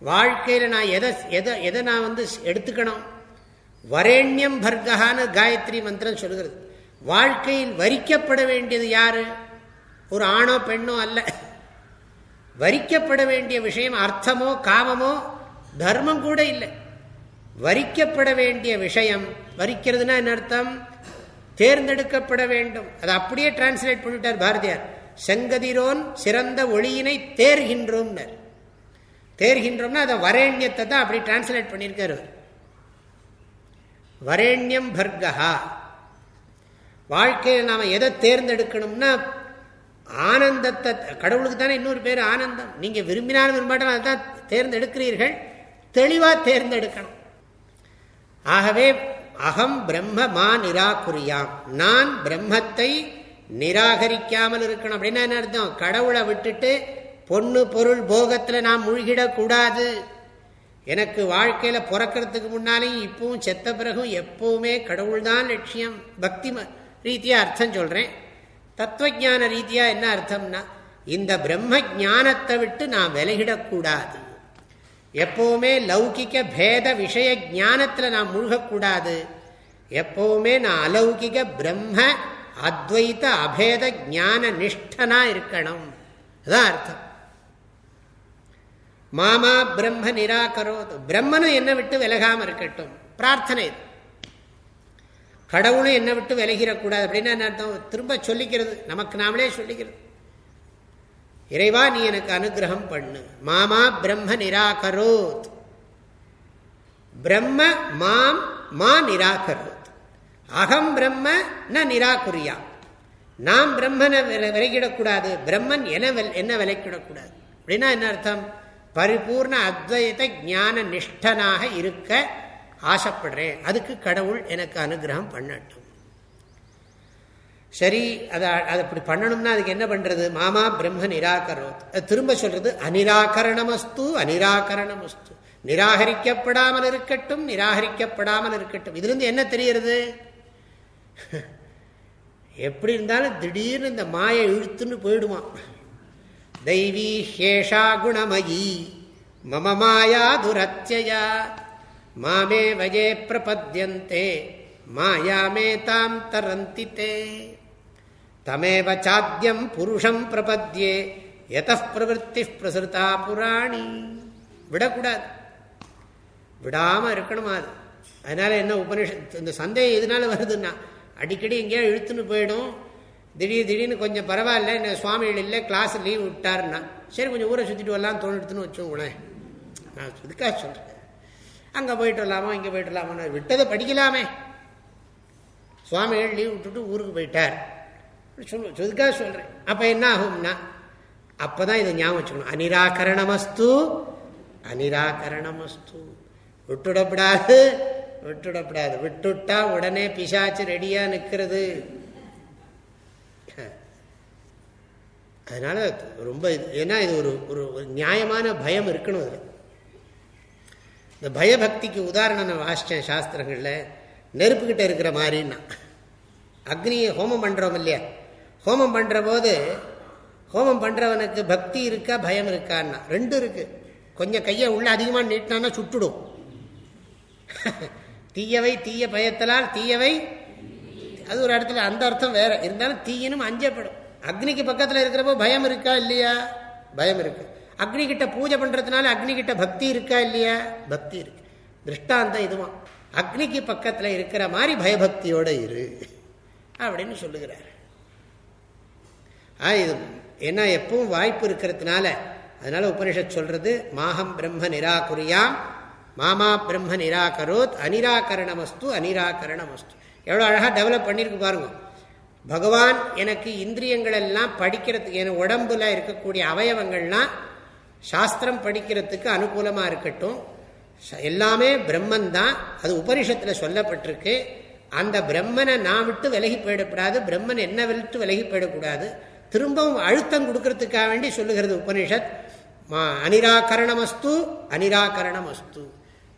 வாழ்க்கையில் நான் எதை எதை எதை நான் வந்து எடுத்துக்கணும்? வரேண்யம் பர்கஹான்னு காயத்ரி மந்திரம் சொல்லுகிறது. வாழ்க்கையில் வரிக்கப்பட வேண்டியது யாரு? ஒரு ஆணோ பெண்ணோ அல்ல. வரிக்கப்பட வேண்டிய விஷயம் அர்த்தமோ காமமோ தர்மம் கூட இல்லை. வரிக்கப்பட வேண்டிய விஷயம் வரிக்கிறதுனா என்ன அர்த்தம்? தேர்ந்தெடுக்கப்பட வேண்டும். அதை அப்படியே டிரான்ஸ்லேட் பண்ணிட்டார் பாரதியார். செங்கதிரோன் சிறந்த ஒளியினை தேர்கின்றோம் தேர்கின்றோம்னா அதை வரேண்யத்தை தான் அப்படி டிரான்ஸ்லேட் பண்ணியிருக்காரு வரேண்யம் பர்கஹா. வாழ்க்கையில் நாம் எதை தேர்ந்தெடுக்கணும்னா ஆனந்தத்தை கடவுளுக்கு தானே இன்னொரு பேர் ஆனந்தம். நீங்க விரும்பினாலும் விரும்பாட்டும் அதுதான் தேர்ந்தெடுக்கிறீர்கள். தெளிவா தேர்ந்தெடுக்கணும். ஆகவே அகம் பிரம்ம மா நிராகுரியாம். நான் பிரம்மத்தை நிராகரிக்காமல் இருக்கணும். அப்படின்னா என்ன அர்த்தம்? கடவுளை விட்டுட்டு பொண்ணு பொருள் போகத்தில் நான் மூழ்கிடக்கூடாது. எனக்கு வாழ்க்கையில் பிறக்கிறதுக்கு முன்னாலேயும் இப்பவும் செத்த பிறகும் எப்பவுமே கடவுள் தான் லட்சியம். பக்தி ரீதியாக அர்த்தம் சொல்கிறேன் தத்துவஜான ரீதியாக என்ன அர்த்தம்னா இந்த பிரம்ம ஜானத்தை விட்டு நான் விலகிடக்கூடாது. எப்பவுமே லௌகிக்க பேத விஷய ஜானத்தில் நான் முழுகக்கூடாது. எப்பவுமே நான் அலௌகிக பிரம்ம அத்வைத அபேத ஜான நிஷ்டனா இருக்கணும். அதான் அர்த்தம். மாமா பிரம்ம நிராகரோது பிரம்மனும் என்ன விட்டு விலகாம இருக்கட்டும். பிரார்த்தனை கடவுளும் என்னை விட்டு விலகிடக்கூடாது. அப்படின்னு என்ன அர்த்தம்? திரும்ப சொல்லிக்கிறது. நமக்கு நாமளே சொல்லிக்கிறது. இறைவா நீ எனக்கு அனுகிரகம் பண்ணு. மாமா பிரம்ம நிராகரோத். பிரம்ம மாம் மா நிராகரோத். அகம் பிரம்ம ந நிராகுரியா. நாம் பிரம்மனை விலகிடக்கூடாது. பிரம்மன் என என்ன விலக்கிடக்கூடாது. அப்படின்னா என்ன அர்த்தம்? பரிபூர்ண அத்வைத ஞான நிஷ்டனாக இருக்க ஆசைப்படுறேன். அதுக்கு கடவுள் எனக்கு அனுகிரகம் பண்ணட்டும். சரி அதை அதை அப்படி பண்ணணும்னா அதுக்கு என்ன பண்றது? மாமா பிரம்ம நிராகரோ திரும்ப சொல்றது அனிராகரணமஸ்து அனிராகரணமஸ்து நிராகரிக்கப்படாமல் இருக்கட்டும் நிராகரிக்கப்படாமல் இருக்கட்டும். இதுலேருந்து என்ன தெரிகிறது? எப்படி இருந்தாலும் திடீர்னு இந்த மாயை இழுத்துன்னு போயிடுவான். தெய்வீ ஹேஷா குணமயி மம மாயா துரத்தியா மாமே வஜே பிரபத்யந்தே மாயாமே தாம் தரந்தி தே தமேவ சாத்தியம் புருஷம் பிரபத்யே எத பிரவருத்தி பிரசுதா புராணி விடக்கூடாது விடாம இருக்கணுமா அது? அதனால என்ன உபனிஷத் இந்த சந்தேகம் எதனால வருதுன்னா அடிக்கடி எங்கேயோ இழுத்துன்னு போயிடும். திடீர் திடீர்னு கொஞ்சம் பரவாயில்ல என்ன சுவாமிகள் இல்லை கிளாஸ் லீவ் விட்டாருன்னா சரி கொஞ்சம் ஊரை சுற்றிட்டு வரலாம் தோணுடுத்துன்னு வச்சோங்களேன் நான் இதுக்காக சொல்கிறேன் அங்கே போயிட்டு வரலாமா இங்கே போயிட்டு வரலாமா விட்டதை படிக்கலாமே. சுவாமிகள் லீவ் விட்டுட்டு ஊருக்கு போயிட்டார். சொல்லு சொதுக்காக சொல்கிறேன் அப்போ என்ன ஆகும்னா அப்போ தான் இதை ஞாபகம் வச்சுக்கணும். அனிராகரணமஸ்து அனிராகரணமஸ்து விட்டுடப்படாது விட்டுடப்படாது. விட்டுட்டா உடனே பிசாச்சு ரெடியாக நிற்கிறது அதனால ரொம்ப ஏன்னா இது ஒரு ஒரு நியாயமான பயம் இருக்கணும் அதில். இந்த பயபக்திக்கு உதாரணம் நான் வாசித்தேன் சாஸ்திரங்களில் நெருப்புக்கிட்ட இருக்கிற மாதிரின்னா அக்னியை ஹோமம் பண்ணுறோம் இல்லையா? ஹோமம் பண்ணுற போது ஹோமம் பண்ணுறவனுக்கு பக்தி இருக்கா பயம் இருக்கான்னா? ரெண்டும் இருக்குது கொஞ்சம் கையை உள்ளே அதிகமாக நீட்டினான்னா சுட்டுடும். தீயவை தீய பயத்தலால் தீயவை அது ஒரு இடத்துல அந்த அர்த்தம் வேற. இருந்தாலும் தீயினும் அஞ்சப்படும். அக்னிக்கு பக்கத்தில் இருக்கிறப்போ பயம் இருக்கா இல்லையா? பயம் இருக்குது அக்னி கிட்ட பூஜை பண்றதுனால அக்னி கிட்ட பக்தி இருக்கா இல்லையா? பக்தி இருக்கு. திருஷ்டாந்தம் இதுவான் அக்னிக்கு பக்கத்தில் இருக்கிற மாதிரி பயபக்தியோட இரு அப்படின்னு சொல்லுகிறார். இது ஏன்னா எப்பவும் வாய்ப்பு இருக்கிறதுனால அதனால உபனிஷத் சொல்றது மாஹம் பிரம்ம நிராகுரியாம் மாமா பிரம்ம நிராகரோத் அனிராகரணமஸ்து அனிராகரணமஸ்து. எவ்வளோ அழகாக டெவலப் பண்ணியிருக்கு பாருங்க. பகவான் எனக்கு இந்திரியங்கள் எல்லாம் படிக்கிறதுக்கு என் உடம்புல இருக்கக்கூடிய அவயவங்கள்லாம் சாஸ்திரம் படிக்கிறதுக்கு அனுகூலமாக இருக்கட்டும். எல்லாமே பிரம்மன் தான் அது உபனிஷத்தில் சொல்லப்பட்டிருக்கு. அந்த பிரம்மனை நான் விட்டு விலகி போயிடக்கூடாது. பிரம்மன் என்ன விட்டு விலகி போயிடக்கூடாது. திரும்பவும் அழுத்தம் கொடுக்கறதுக்காக வேண்டி சொல்லுகிறது உபனிஷத். அனிராகரணமஸ்து அனிராகரணமஸ்து.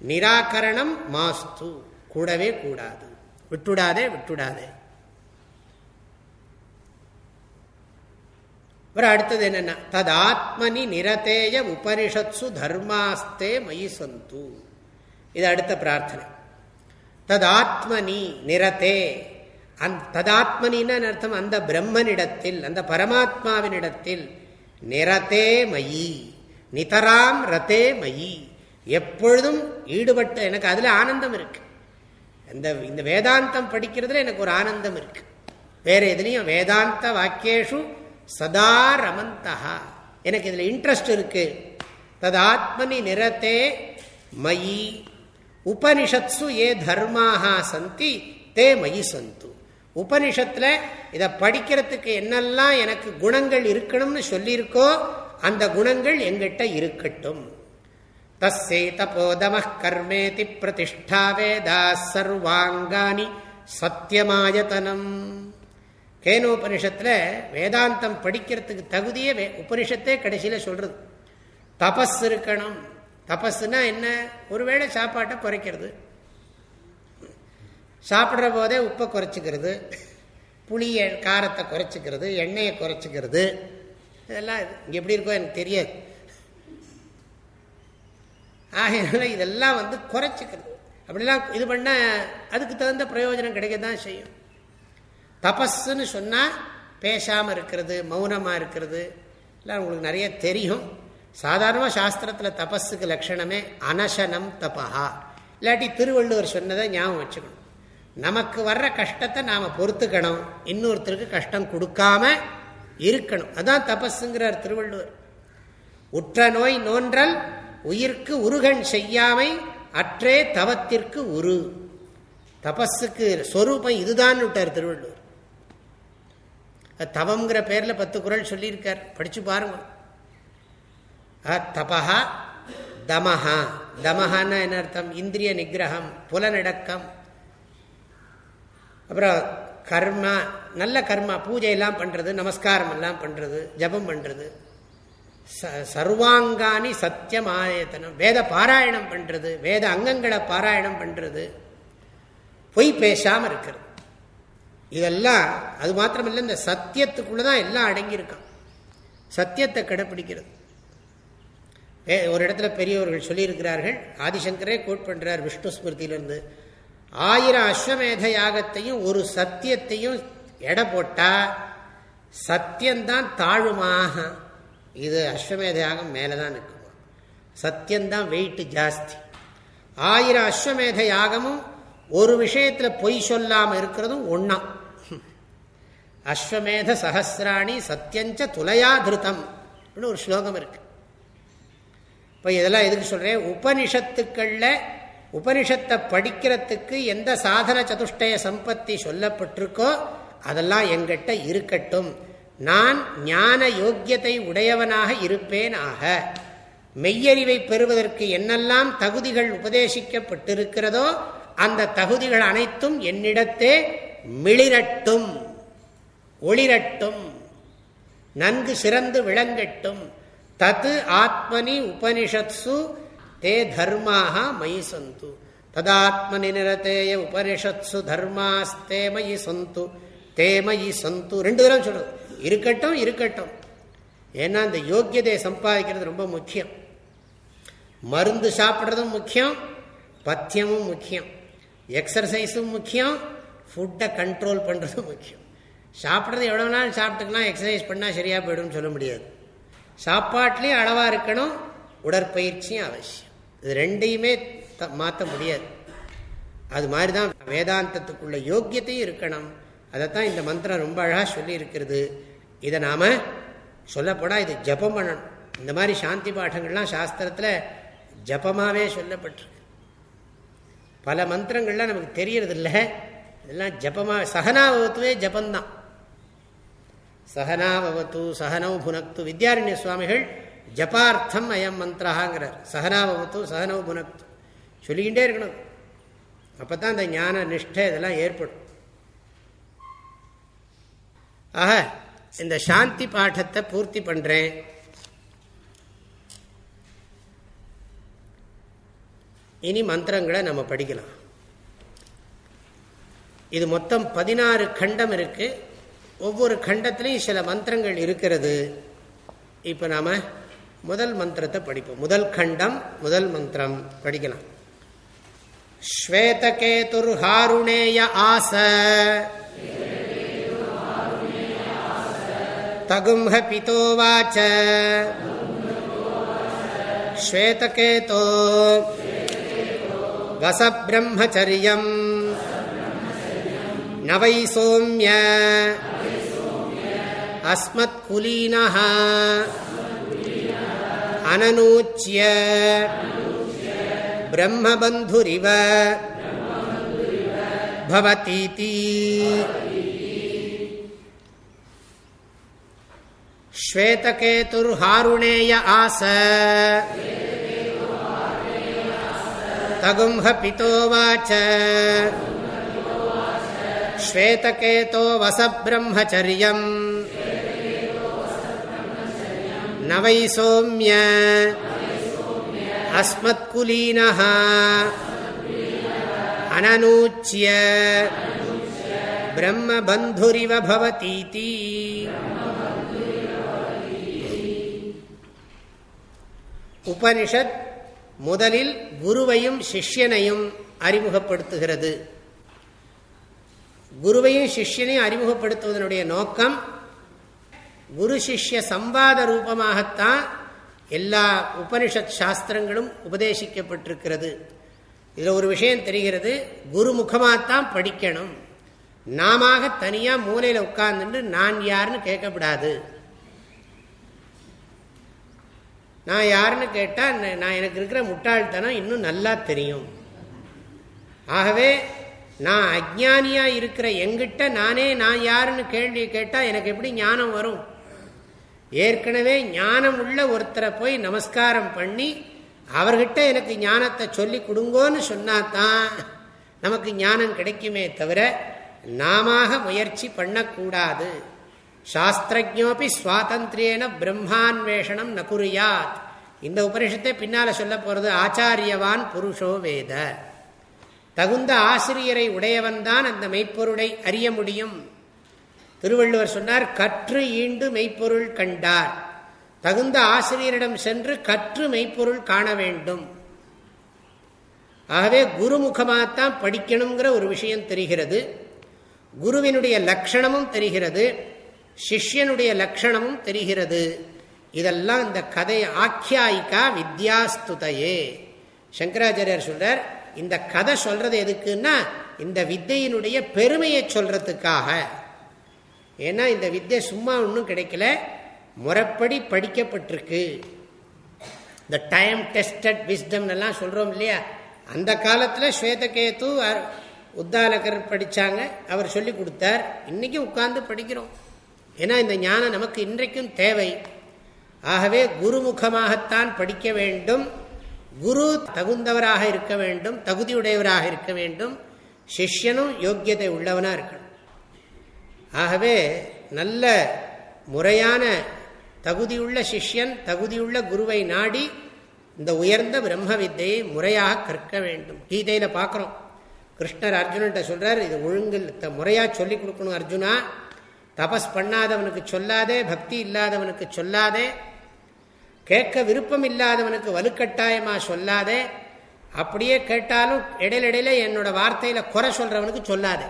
நிராகரணம் மாஸ்து. கூடவே கூடாது. விட்டுடாதே விட்டுடாதே. அப்புறம் அடுத்தது என்னன்னா ததாத்மனி நிரதேய உபனிஷத்சு தர்மாஸ்தே மயி சந்து. இது அடுத்த பிரார்த்தனை. ததாத்மனி நிரதே. அந் ததாத்மனின்னு அர்த்தம்? அந்த பிரம்மனிடத்தில் அந்த பரமாத்மாவினிடத்தில் நிரதே மயி நிதராம் ரதே மயி. எப்பொழுதும் ஈடுபட்ட எனக்கு அதில் ஆனந்தம் இருக்கு. இந்த இந்த வேதாந்தம் படிக்கிறதுல எனக்கு ஒரு ஆனந்தம் இருக்கு. வேற எதுலையும் வேதாந்த வாக்கியேஷு சதா ரமந்தா எனக்கு இதில் இன்ட்ரெஸ்ட் இருக்கு. ததாத்மனி நிறத்தே மயி. உபனிஷத்சு ஏ தர்மாக சந்தி தே மயி சந்து. உபனிஷத்தில் இதை படிக்கிறதுக்கு என்னெல்லாம் எனக்கு குணங்கள் இருக்கணும்னு சொல்லியிருக்கோ அந்த குணங்கள் எங்கிட்ட இருக்கட்டும். தஸ்யை தபோதம கர்மேதி பிரதிஷ்டா வேதா சர்வாங்கானி கேனு உபனிஷத்தில் வேதாந்தம் படிக்கிறதுக்கு தகுதியே உபனிஷத்தே கடைசியில் சொல்றது. தபஸ் இருக்கணும். தபஸ்னா என்ன? ஒருவேளை சாப்பாட்டை குறைக்கிறது. சாப்பிட்ற போதே உப்பை குறைச்சிக்கிறது. புளிய காரத்தை குறைச்சிக்கிறது. எண்ணெயை குறைச்சிக்கிறது. இதெல்லாம் இங்கே எப்படி இருக்கோ எனக்கு தெரியாது. ஆகையினால இதெல்லாம் வந்து குறைச்சிக்கிறது. அப்படிலாம் இது பண்ணால் அதுக்கு தகுந்த பிரயோஜனம் கிடைக்க தான் செய்யும். தபஸ்ன்னு சொன்னால் பேசாமல் இருக்கிறது மௌனமாக இருக்கிறது. எல்லாம் உங்களுக்கு நிறைய தெரியும். சாதாரணமாக சாஸ்திரத்தில் தபஸுக்கு லட்சணமே அனசனம் தபா இல்லாட்டி திருவள்ளுவர் சொன்னதை ஞாபகம் வச்சுக்கணும். நமக்கு வர்ற கஷ்டத்தை நாம் பொறுத்துக்கணும். இன்னொருத்தருக்கு கஷ்டம் கொடுக்காம இருக்கணும். அதான் தபஸுங்கிறார் திருவள்ளுவர். உற்ற நோய் நோன்றல் உயிர்க்கு உருகன் செய்யாமை அற்றே தவத்திற்கு உரு. தபஸுக்கு சொரூபம் இதுதான் விட்டார் திருவள்ளுவர். தவங்கிற பேரில் பத்து குரல் சொல்லியிருக்கார். படிச்சு பாருங்க. தபா தமஹா. தமஹான்னா என்ன அர்த்தம்? இந்திரிய நிகிரகம் புலநடக்கம் அப்புறம் கர்மா நல்ல கர்மா பூஜையெல்லாம் பண்ணுறது நமஸ்காரம் எல்லாம் பண்ணுறது ஜபம் பண்ணுறது சர்வாங்கானி சத்தியம் ஆயத்தனம் வேத பாராயணம் பண்ணுறது வேத அங்கங்களை பாராயணம் பண்ணுறது பொய் பேசாமல் இருக்கிறது. இதெல்லாம் அது மாத்திரமில்லை இந்த சத்தியத்துக்குள்ளே தான் எல்லாம் அடங்கியிருக்கான். சத்தியத்தை கடைப்பிடிக்கிறது. ஒரு இடத்துல பெரியவர்கள் சொல்லியிருக்கிறார்கள் ஆதிசங்கரே கோட் பண்ணுறார் விஷ்ணு ஸ்மிருதியிலிருந்து ஆயிரம் அஸ்வமேத யாகத்தையும் ஒரு சத்தியத்தையும் எடை போட்டால் சத்தியம்தான் தாழுமாக. இது அஸ்வமேத யாகம் மேலே தான் நிற்குமா. சத்தியம்தான் வெயிட்டு ஜாஸ்தி. ஆயிரம் அஸ்வமேத யாகமும் ஒரு விஷயத்தில் பொய் சொல்லாமல் இருக்கிறதும் ஒன்றா அஸ்வமேத சகசிராணி சத்தியஞ்ச துலையா திருத்தம் ஒரு ஸ்லோகம் இருக்கு. இப்போ இதெல்லாம் எதுக்கு சொல்கிறேன் உபனிஷத்துக்களில் உபனிஷத்தை படிக்கிறதுக்கு எந்த சாதன சதுஷ்டய சம்பத்தி சொல்லப்பட்டிருக்கோ அதெல்லாம் எங்கிட்ட இருக்கட்டும். நான் ஞான யோக்கியத்தை உடையவனாக இருப்பேன் ஆக. மெய்யறிவை பெறுவதற்கு என்னெல்லாம் தகுதிகள் உபதேசிக்கப்பட்டிருக்கிறதோ அந்த தகுதிகள் அனைத்தும் என்னிடத்தே மிளிரட்டும். ஒளிரட்டும் நன்கு சிறந்து விளங்கட்டும். தத்து ஆத்மனி உபனிஷத்சு தே தர்மாக மயி சந்து. ததாத்மனி நிரதேய உபனிஷத்சு தர்மாஸ்தே மயி சந்து. தே மயி சந்து. ரெண்டு தடவை சொல்றது. இருக்கட்டும் இருக்கட்டும். ஏன்னா இந்த யோக்கியதையை சம்பாதிக்கிறது ரொம்ப முக்கியம். மருந்து சாப்பிட்றதும் முக்கியம் பத்தியமும் முக்கியம். எக்ஸசைஸும் முக்கியம் ஃபுட்டை கண்ட்ரோல் பண்ணுறதும் முக்கியம். சாப்பிட்றது எவ்வளோ நாள் சாப்பிட்டுக்கலாம் எக்ஸசைஸ் பண்ணால் சரியாக போயிடும்னு சொல்ல முடியாது. சாப்பாட்லேயும் அளவாக இருக்கணும் உடற்பயிற்சியும் அவசியம். இது ரெண்டையுமே த மாற்ற முடியாது. அது மாதிரி தான் வேதாந்தத்துக்குள்ள யோக்கியத்தையும் இருக்கணும். அதைத்தான் இந்த மந்திரம் ரொம்ப அழகாக சொல்லி இருக்கிறது இதை நாம் சொல்லப்போனால் இது ஜபம் பண்ணணும். இந்த மாதிரி சாந்தி பாடங்கள்லாம் சாஸ்திரத்தில் ஜபமாகவே சொல்லப்பட்டிருக்கு. பல மந்திரங்கள்லாம் நமக்கு தெரியறதில்ல. இதெல்லாம் ஜபமாக சகனாபத்துவே ஜபந்தான் சகனாபவத்து சகனவு புனக்து. வித்யாரண்ய சுவாமிகள் ஜபார்த்தம் அயம் மந்திரஹாங்கிறார். சகனாபவத்து சகனவு புனக்து. சொல்லிக்கிட்டே இருக்கணும். அப்போ தான் அந்த ஞான நிஷ்டை இதெல்லாம் ஏற்படும். ஆக இந்த சாந்தி பாடத்தை பூர்த்தி பண்ணுறேன் இனி மந்திரங்களை நம்ம படிக்கலாம். இது மொத்தம் பதினாறு கண்டம் இருக்கு. ஒவ்வொரு கண்டத்திலையும் சில மந்திரங்கள் இருக்கிறது. இப்போ நாம் முதல் மந்திரத்தை படிப்போம். முதல் கண்டம் முதல் மந்திரம். படிக்கலாம். ஸ்வேதகேதுர்ஹாருணேய ஆச. தகும்ஹ பிதோவாச்ச. ஸ்வேதகேதோ. வசபிரம்மச்சரியம் न वै सोम्य। अस्मत्कुलीनः। अननूच्य। ब्रह्मबन्धुरिव। भवतीति। श्वेतकेतुर्हारुणेय आस। तगुंह पितोवाच श्वेतकेतो वसब्रह्मचर्यम् न वै सौम्य अस्मत्कुलीनः अननूच्य ब्रह्मबन्धुरिव भवतीति உபனிஷத் முதலில் குருவையும் சிஷ்யனையும் அறிமுகப்படுத்துகிறது குருவையும் சிஷ்யனையும் அறிமுகப்படுத்துவதனுடைய நோக்கம் குரு சிஷ்ய சம்பாத ரூபமாகத்தான் எல்லா உபனிஷத் சாஸ்திரங்களும் உபதேசிக்கப்பட்டிருக்கிறது. இதில் ஒரு விஷயம் தெரிகிறது. குரு முகமாகத்தான் படிக்கணும். நாம தனியாக மூலையில் உட்கார்ந்துட்டு நான் யாருன்னு கேட்கக்கூடாது நான் யாருன்னு கேட்டால் நான் எனக்கு இருக்கிற முட்டாள்தனம் இன்னும் நல்லா தெரியும். ஆகவே நான் அஜானியாக இருக்கிற எங்கிட்ட நானே நான் யாருன்னு கேள்வி கேட்டால் எனக்கு எப்படி ஞானம் வரும்? ஏற்கனவே ஞானம் உள்ள ஒருத்தரை போய் நமஸ்காரம் பண்ணி அவர்கிட்ட எனக்கு ஞானத்தை சொல்லி கொடுங்கோன்னு சொன்னாதான் நமக்கு ஞானம் கிடைக்குமே தவிர நாம முயற்சி பண்ணக்கூடாது. சாஸ்திரஜோபி சுவாதந்திரியன பிரம்மான்வேஷனம் நகுரியாத். இந்த உபனிஷத்தை பின்னால சொல்ல போறது ஆச்சாரியவான் புருஷோ வேத. தகுந்த ஆசிரியரை உடையவன்தான் அந்த மெய்ப்பொருளை அறிய முடியும். திருவள்ளுவர் சொன்னார் கற்று ஈண்டு மெய்ப்பொருள் கண்டார். தகுந்த ஆசிரியரிடம் சென்று கற்று மெய்ப்பொருள் காண வேண்டும். ஆகவே குருமுகமாகத்தான் படிக்கணுங்கிற ஒரு விஷயம் தெரிகிறது. குருவினுடைய லட்சணமும் தெரிகிறது. சிஷ்யனுடைய லட்சணமும் தெரிகிறது. இதெல்லாம் இந்த கதை ஆக்கியாயிக்கா வித்யாஸ்துதையே. சங்கராச்சாரியர் சொல்றார் இந்த கதை சொல்றது எதுக்குன்னா இந்த வித்தையினுடைய பெருமையை சொல்றதுக்காக. ஏன்னா இந்த வித்தை சும்மா ஒன்றும் கிடைக்கல முறைப்படி படிக்கப்பட்டிருக்கு. இந்த டைம் டெஸ்டட் விஸ்டம் எல்லாம் சொல்றோம் இல்லையா? அந்த காலத்தில் ஸ்வேதகேத்து உத்தாலகர் படித்தாங்க அவர் சொல்லி கொடுத்தார். இன்னைக்கும் உட்கார்ந்து படிக்கிறோம். ஏன்னா இந்த ஞானம் நமக்கு இன்றைக்கும் தேவை. ஆகவே குருமுகமாகத்தான் படிக்க வேண்டும். குரு தகுந்தவராக இருக்க வேண்டும் தகுதியுடையவராக இருக்க வேண்டும். சிஷ்யனும் யோக்கியத்தை உள்ளவனாக இருக்கணும். ஆகவே நல்ல முறையான தகுதியுள்ள சிஷ்யன் தகுதியுள்ள குருவை நாடி இந்த உயர்ந்த பிரம்ம வித்தையை முறையாக கற்க வேண்டும். கீதையில் பார்க்குறோம். கிருஷ்ணர் அர்ஜுனன்ட்ட சொல்கிறார் இது ஒழுங்கில் முறையாக சொல்லிக் கொடுக்கணும் அர்ஜுனா. தபஸ் பண்ணாதவனுக்கு சொல்லாதே பக்தி இல்லாதவனுக்கு சொல்லாதே. கேட்க விருப்பம் இல்லாதவனுக்கு வலுக்கட்டாயமாக சொல்லாதே. அப்படியே கேட்டாலும் இடையில என்னோட வார்த்தையில குறை சொல்றவனுக்கு சொல்லாதே.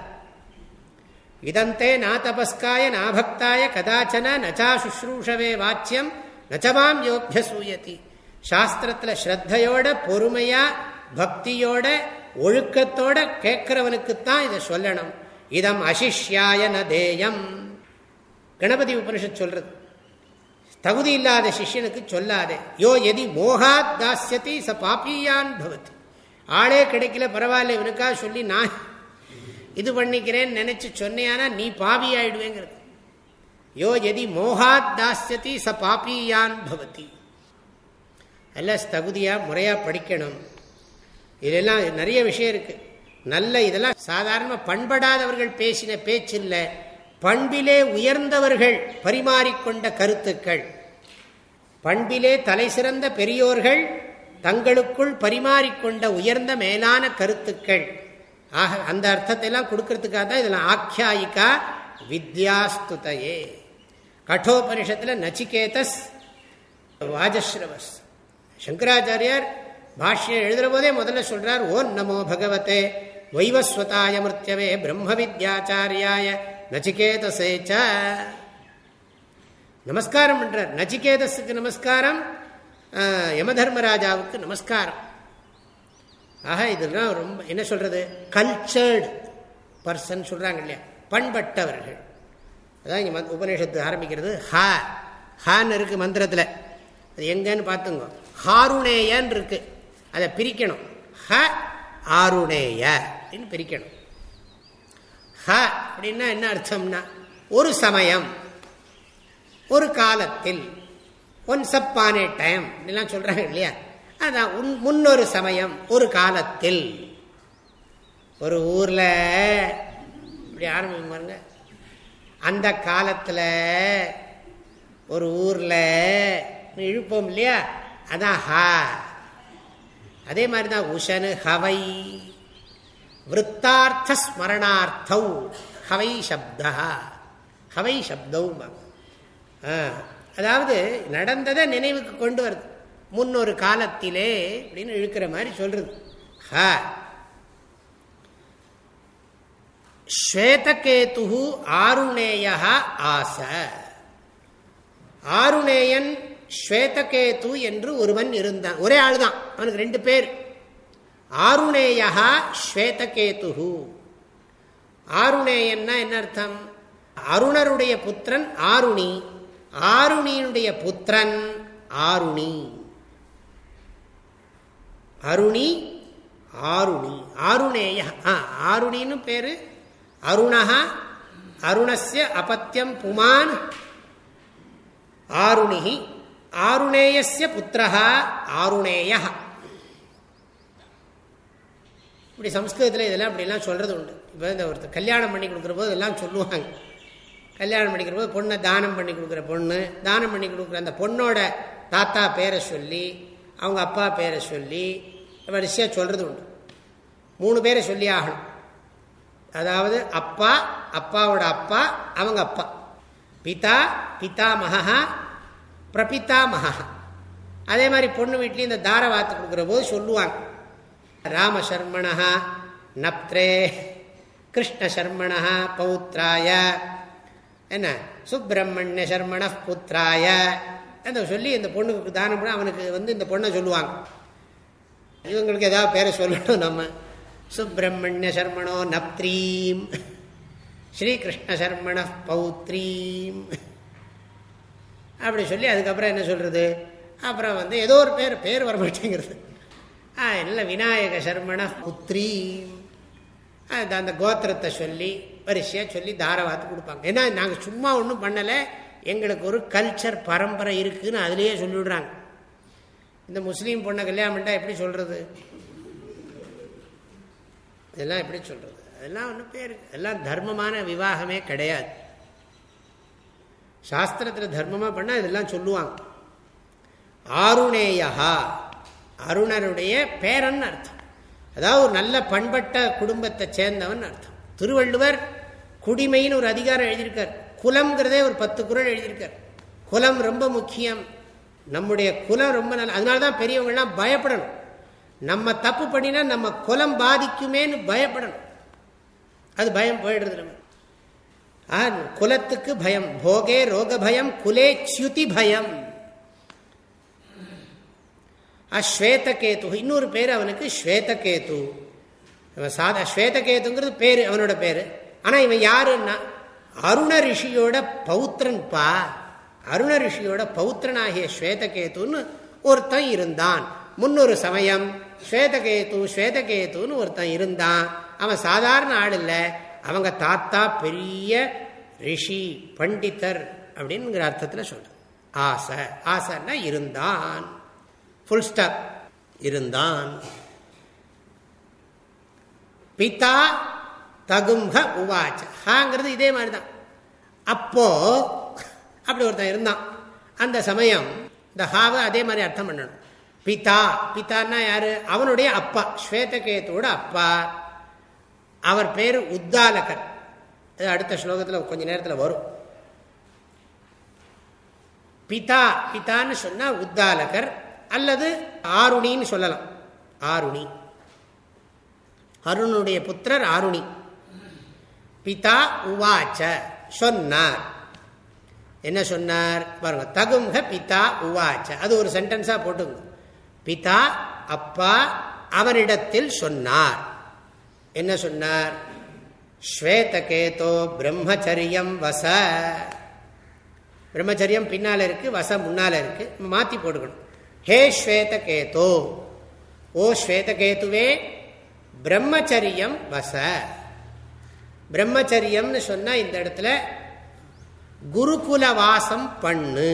இதந்தே நா தபஸ்காய நாபக்தாய கதாச்சன நச்சா சுஷ்ரூஷவே வாச்சியம் நச்சவாம் யோபிய சூயதி. சாஸ்திரத்தில் ஸ்ரத்தையோட பொறுமையா பக்தியோட ஒழுக்கத்தோட கேட்கிறவனுக்குத்தான் இதை சொல்லணும். இதம் அசிஷ்யாய நதேயம் கணபதி உபனிஷத் சொல்றது. தகுதி இல்லாத சிஷ்யனுக்கு சொல்லாதே. யோ எதி மோகாத் தாசியத்தை ச பாப்பியான் பவத். ஆளே கிடைக்கல பரவாயில்ல இவனுக்கா சொல்லி நான் இது பண்ணிக்கிறேன்னு நினைச்சு சொன்னேனா நீ பாவி ஆயிடுவேங்கிறது. யோ எதி மோகாத் தாசியதி ச பாப்பியான் பவதி. எல்லாம் தகுதியா முறையா படிக்கணும். இதெல்லாம் நிறைய விஷயம் இருக்கு. நல்ல இதெல்லாம் சாதாரணமாக பண்படாதவர்கள் பேசின பேச்சு இல்லை பண்பிலே உயர்ந்தவர்கள் பரிமாறிக்கொண்ட கருத்துக்கள். பண்பிலே தலை சிறந்த பெரியோர்கள் தங்களுக்குள் பரிமாறிக்கொண்ட உயர்ந்த மேலான கருத்துக்கள். ஆக அந்த அர்த்தத்தை எல்லாம் கொடுக்கறதுக்காக தான் இதெல்லாம் ஆக்கியாயிக்கா வித்யாஸ்துதையே. கட்டோபனிஷத்தில் நச்சிகேதஸ் வாஜஸ்ரவஸ். சங்கராச்சாரியார் பாஷ்யம் எழுதுகிற போதே முதல்ல சொல்றார் ஓன் நமோ பகவதே வைவஸ்வதாய மிருத்யவே பிரம்ம வித்யாச்சாரியாய நச்சிகேதசேச்ச. நமஸ்காரம் பண்ணுறார் நச்சிகேதஸுக்கு நமஸ்காரம் யமதர்மராஜாவுக்கு நமஸ்காரம். ஆக இதெல்லாம் ரொம்ப என்ன சொல்றது? கல்ச்சர்டு பர்சன் சொல்றாங்க இல்லையா? பண்பட்டவர்கள். அதான் இங்கே உபநிஷத்து ஆரம்பிக்கிறது. ஹா ஹான்னு இருக்கு மந்திரத்தில். அது எங்கன்னு பார்த்துங்க. ஹாருணேயன் இருக்கு. அதை பிரிக்கணும். ஹ ஆருணேய அப்படின்னு பிரிக்கணும். ஹ அப்படின்னா என்ன அர்த்தம்னா ஒரு சமயம் ஒரு காலத்தில் ஒன்ஸ் அப்பான் ஏ டைம் இப்படிலாம் சொல்றாங்க இல்லையா? அதான் முன்னொரு சமயம் ஒரு காலத்தில். ஒரு ஊர்ல இப்படி ஆரம்பிக்கும் பாருங்க. அந்த காலத்துல ஒரு ஊர்ல இழுப்போம் இல்லையா? அதான் ஹா. அதே மாதிரி தான் உஷனு ஹவை. விற்த்தார்த்த ஸ்மரணார்த்தௌ ஹவை சப்தா ஹவை சப்தௌ அதாவது நடந்ததை நினைவுக்கு கொண்டு வருது முன்னொரு காலத்திலே அப்படின்னு இழுக்கிற மாதிரி சொல்றது ஹ ஸ்வேதகேது ஆருணேயா ஆச ஆருணேயன் ஸ்வேதகேது என்று ஒருவன் இருந்தான் ஒரே ஆள் தான் அவனுக்கு ரெண்டு பேர் ஆருணேயா ஸ்வேதகேது ஆருணேயன்னா என்ன அர்த்தம்? அருணருடைய புத்திரன் ஆருணி. ஆருணியினுடைய புத்திரன் ஆருணி. அருணி ஆருணி. ஆருணேய ஆருணின்னு பேரு அருணா அருணஸ்ய அபத்தியம் புமான் ஆருணி ஆருணேயஸ்ய புத்திரா ஆருணேயா இப்படி சம்ஸ்கிருதத்தில் இதெல்லாம் இப்படிலாம் சொல்கிறது உண்டு இப்போ இந்த ஒருத்தர் கல்யாணம் பண்ணி கொடுக்குற போது இதெல்லாம் சொல்லுவாங்க. கல்யாணம் பண்ணிக்கிற போது பொண்ணை தானம் பண்ணி கொடுக்குற பொண்ணு தானம் பண்ணி கொடுக்குற அந்த பொண்ணோட தாத்தா பேரை சொல்லி அவங்க அப்பா பேரை சொல்லி வரிசையாக சொல்கிறது உண்டு மூணு பேரை சொல்லி ஆகணும். அதாவது அப்பா அப்பாவோட அப்பா அவங்க அப்பா. பிதா பிதா மகா பிரபிதா மகா அதே மாதிரி பொண்ணு வீட்லேயும் இந்த தார வாத்து கொடுக்குற போது சொல்லுவாங்க. ராமசர்மண நப்திரே கிருஷ்ணசர்மண பௌத்ராய என்ன? சுப்பிரமணிய சர்மண புத்திராய அந்த சொல்லி இந்த பொண்ணுக்கு தானம் பண்ண அவனுக்கு வந்து இந்த பொண்ணை சொல்லுவாங்க. இவங்களுக்கு ஏதாவது பேரை சொல்லணும் நம்ம. சுப்பிரமணிய சர்மணோ நப்திரீம். ஸ்ரீகிருஷ்ண சர்மண பௌத்ரீம். அப்படி சொல்லி அதுக்கப்புறம் என்ன சொல்றது? அப்புறம் வந்து ஏதோ ஒரு பேர் பேர் வரமாட்டேங்கிறது இல்லை விநாயக சர்மண. புத்ரீம் அந்த கோத்திரத்தை சொல்லி வரிசையாக சொல்லி தாரவாத்து கொடுப்பாங்க. ஏன்னா நாங்கள் சும்மா ஒன்றும் பண்ணலை. எங்களுக்கு ஒரு கல்ச்சர் பரம்பரை இருக்குதுன்னு அதுலேயே சொல்லிவிடுறாங்க. இந்த முஸ்லீம் பொண்ணை கல்யாணம் பண்ணால் எப்படி சொல்கிறது இதெல்லாம் எப்படி சொல்கிறது அதெல்லாம் ஒன்றும் பேர் எல்லாம் தர்மமான விவாகமே கிடையாது. சாஸ்திரத்தில் தர்மமாக பண்ணால் இதெல்லாம் சொல்லுவாங்க. ஆருணேயா அருணருடைய பேரன் அர்த்தம். அதாவது ஒரு நல்ல பண்பட்ட குடும்பத்தை சேர்ந்தவன் அர்த்தம். திருவள்ளுவர் குடிமைன்னு ஒரு அதிகாரம் எழுதியிருக்கார். குலம்ங்கிறதே ஒரு பத்து குரல் எழுதியிருக்கார். குலம் ரொம்ப முக்கியம். நம்முடைய குலம் ரொம்ப நல்ல அதனால தான் பெரியவங்கள்லாம் பயப்படணும். நம்ம தப்பு பண்ணினா நம்ம குலம் பாதிக்குமேன்னு பயப்படணும். அது பயம் போயிடுறது நம்ம. குலத்துக்கு பயம். போகே ரோக பயம் குலே சியுதி பயம். ஸ்வேதகேது. இன்னொரு பேர் அவனுக்கு ஸ்வேதகேது. சாதா ஸ்வேதகேதுங்கிறது பேர் அவனோட பேர். ஆனால் இவன் யாருன்னா அருண ரிஷியோட பௌத்திரன்பா? அருண ரிஷியோட பௌத்திரனாகிய ஸ்வேதகேதுன்னு ஒருத்தன் இருந்தான். முன்னொரு சமயம் ஸ்வேதகேது ஸ்வேதகேத்துன்னு ஒருத்தன் இருந்தான். அவன் சாதாரண ஆள் இல்லை. அவங்க தாத்தா பெரிய ரிஷி பண்டிதர் அப்படிங்கிற அர்த்தத்தில் சொல்ற ஆசை ஆசைன்னா இருந்தான். ஃபுல் ஸ்டாப் இருந்தான். பிதா தகும்ஹ உவாச்ச. ஹாங்கிறது இதே மாதிரி தான் அப்போ அப்படி ஒருத்தன் இருந்தான். அந்த சமயம் இந்த ஹாவை அதே மாதிரி அர்த்தம் பண்ணணும். பிதா பிதான்னா யாரு? அவனுடைய அப்பா ஸ்வேதகேத்தோட அப்பா. அவர் பேரு உத்தாலகர். அது அடுத்த ஸ்லோகத்தில் கொஞ்ச நேரத்தில் வரும். பிதா பிதான்னு சொன்னா உத்தாலகர். அல்லது ஆருணின்னு சொல்லலாம். ஆருணி. அருணுடைய புத்திரர் ஆருணி. பிதா உவாச்ச. சொன்னார். என்ன சொன்னார்? பாருங்க. தகும்ஹ பிதா உவாச்ச. அது ஒரு சென்டென்ஸா போட்டுங்க. பிதா அப்பா அவரிடத்தில் சொன்னார். என்ன சொன்னார்? ஸ்வேதகேதோ பிரம்மச்சரியம் வச. பிரம்மச்சரியம் பின்னால இருக்கு வச முன்னால இருக்கு. மாத்தி போட்டுக்கணும். ஹே ஸ்வேதகேதோ. ஓ ஸ்வேதகேதுவே பிரம்மச்சரியம் வச. பிரம்மச்சரியம்னு சொன்னால் இந்த இடத்துல குருகுல வாசம் பண்ணு.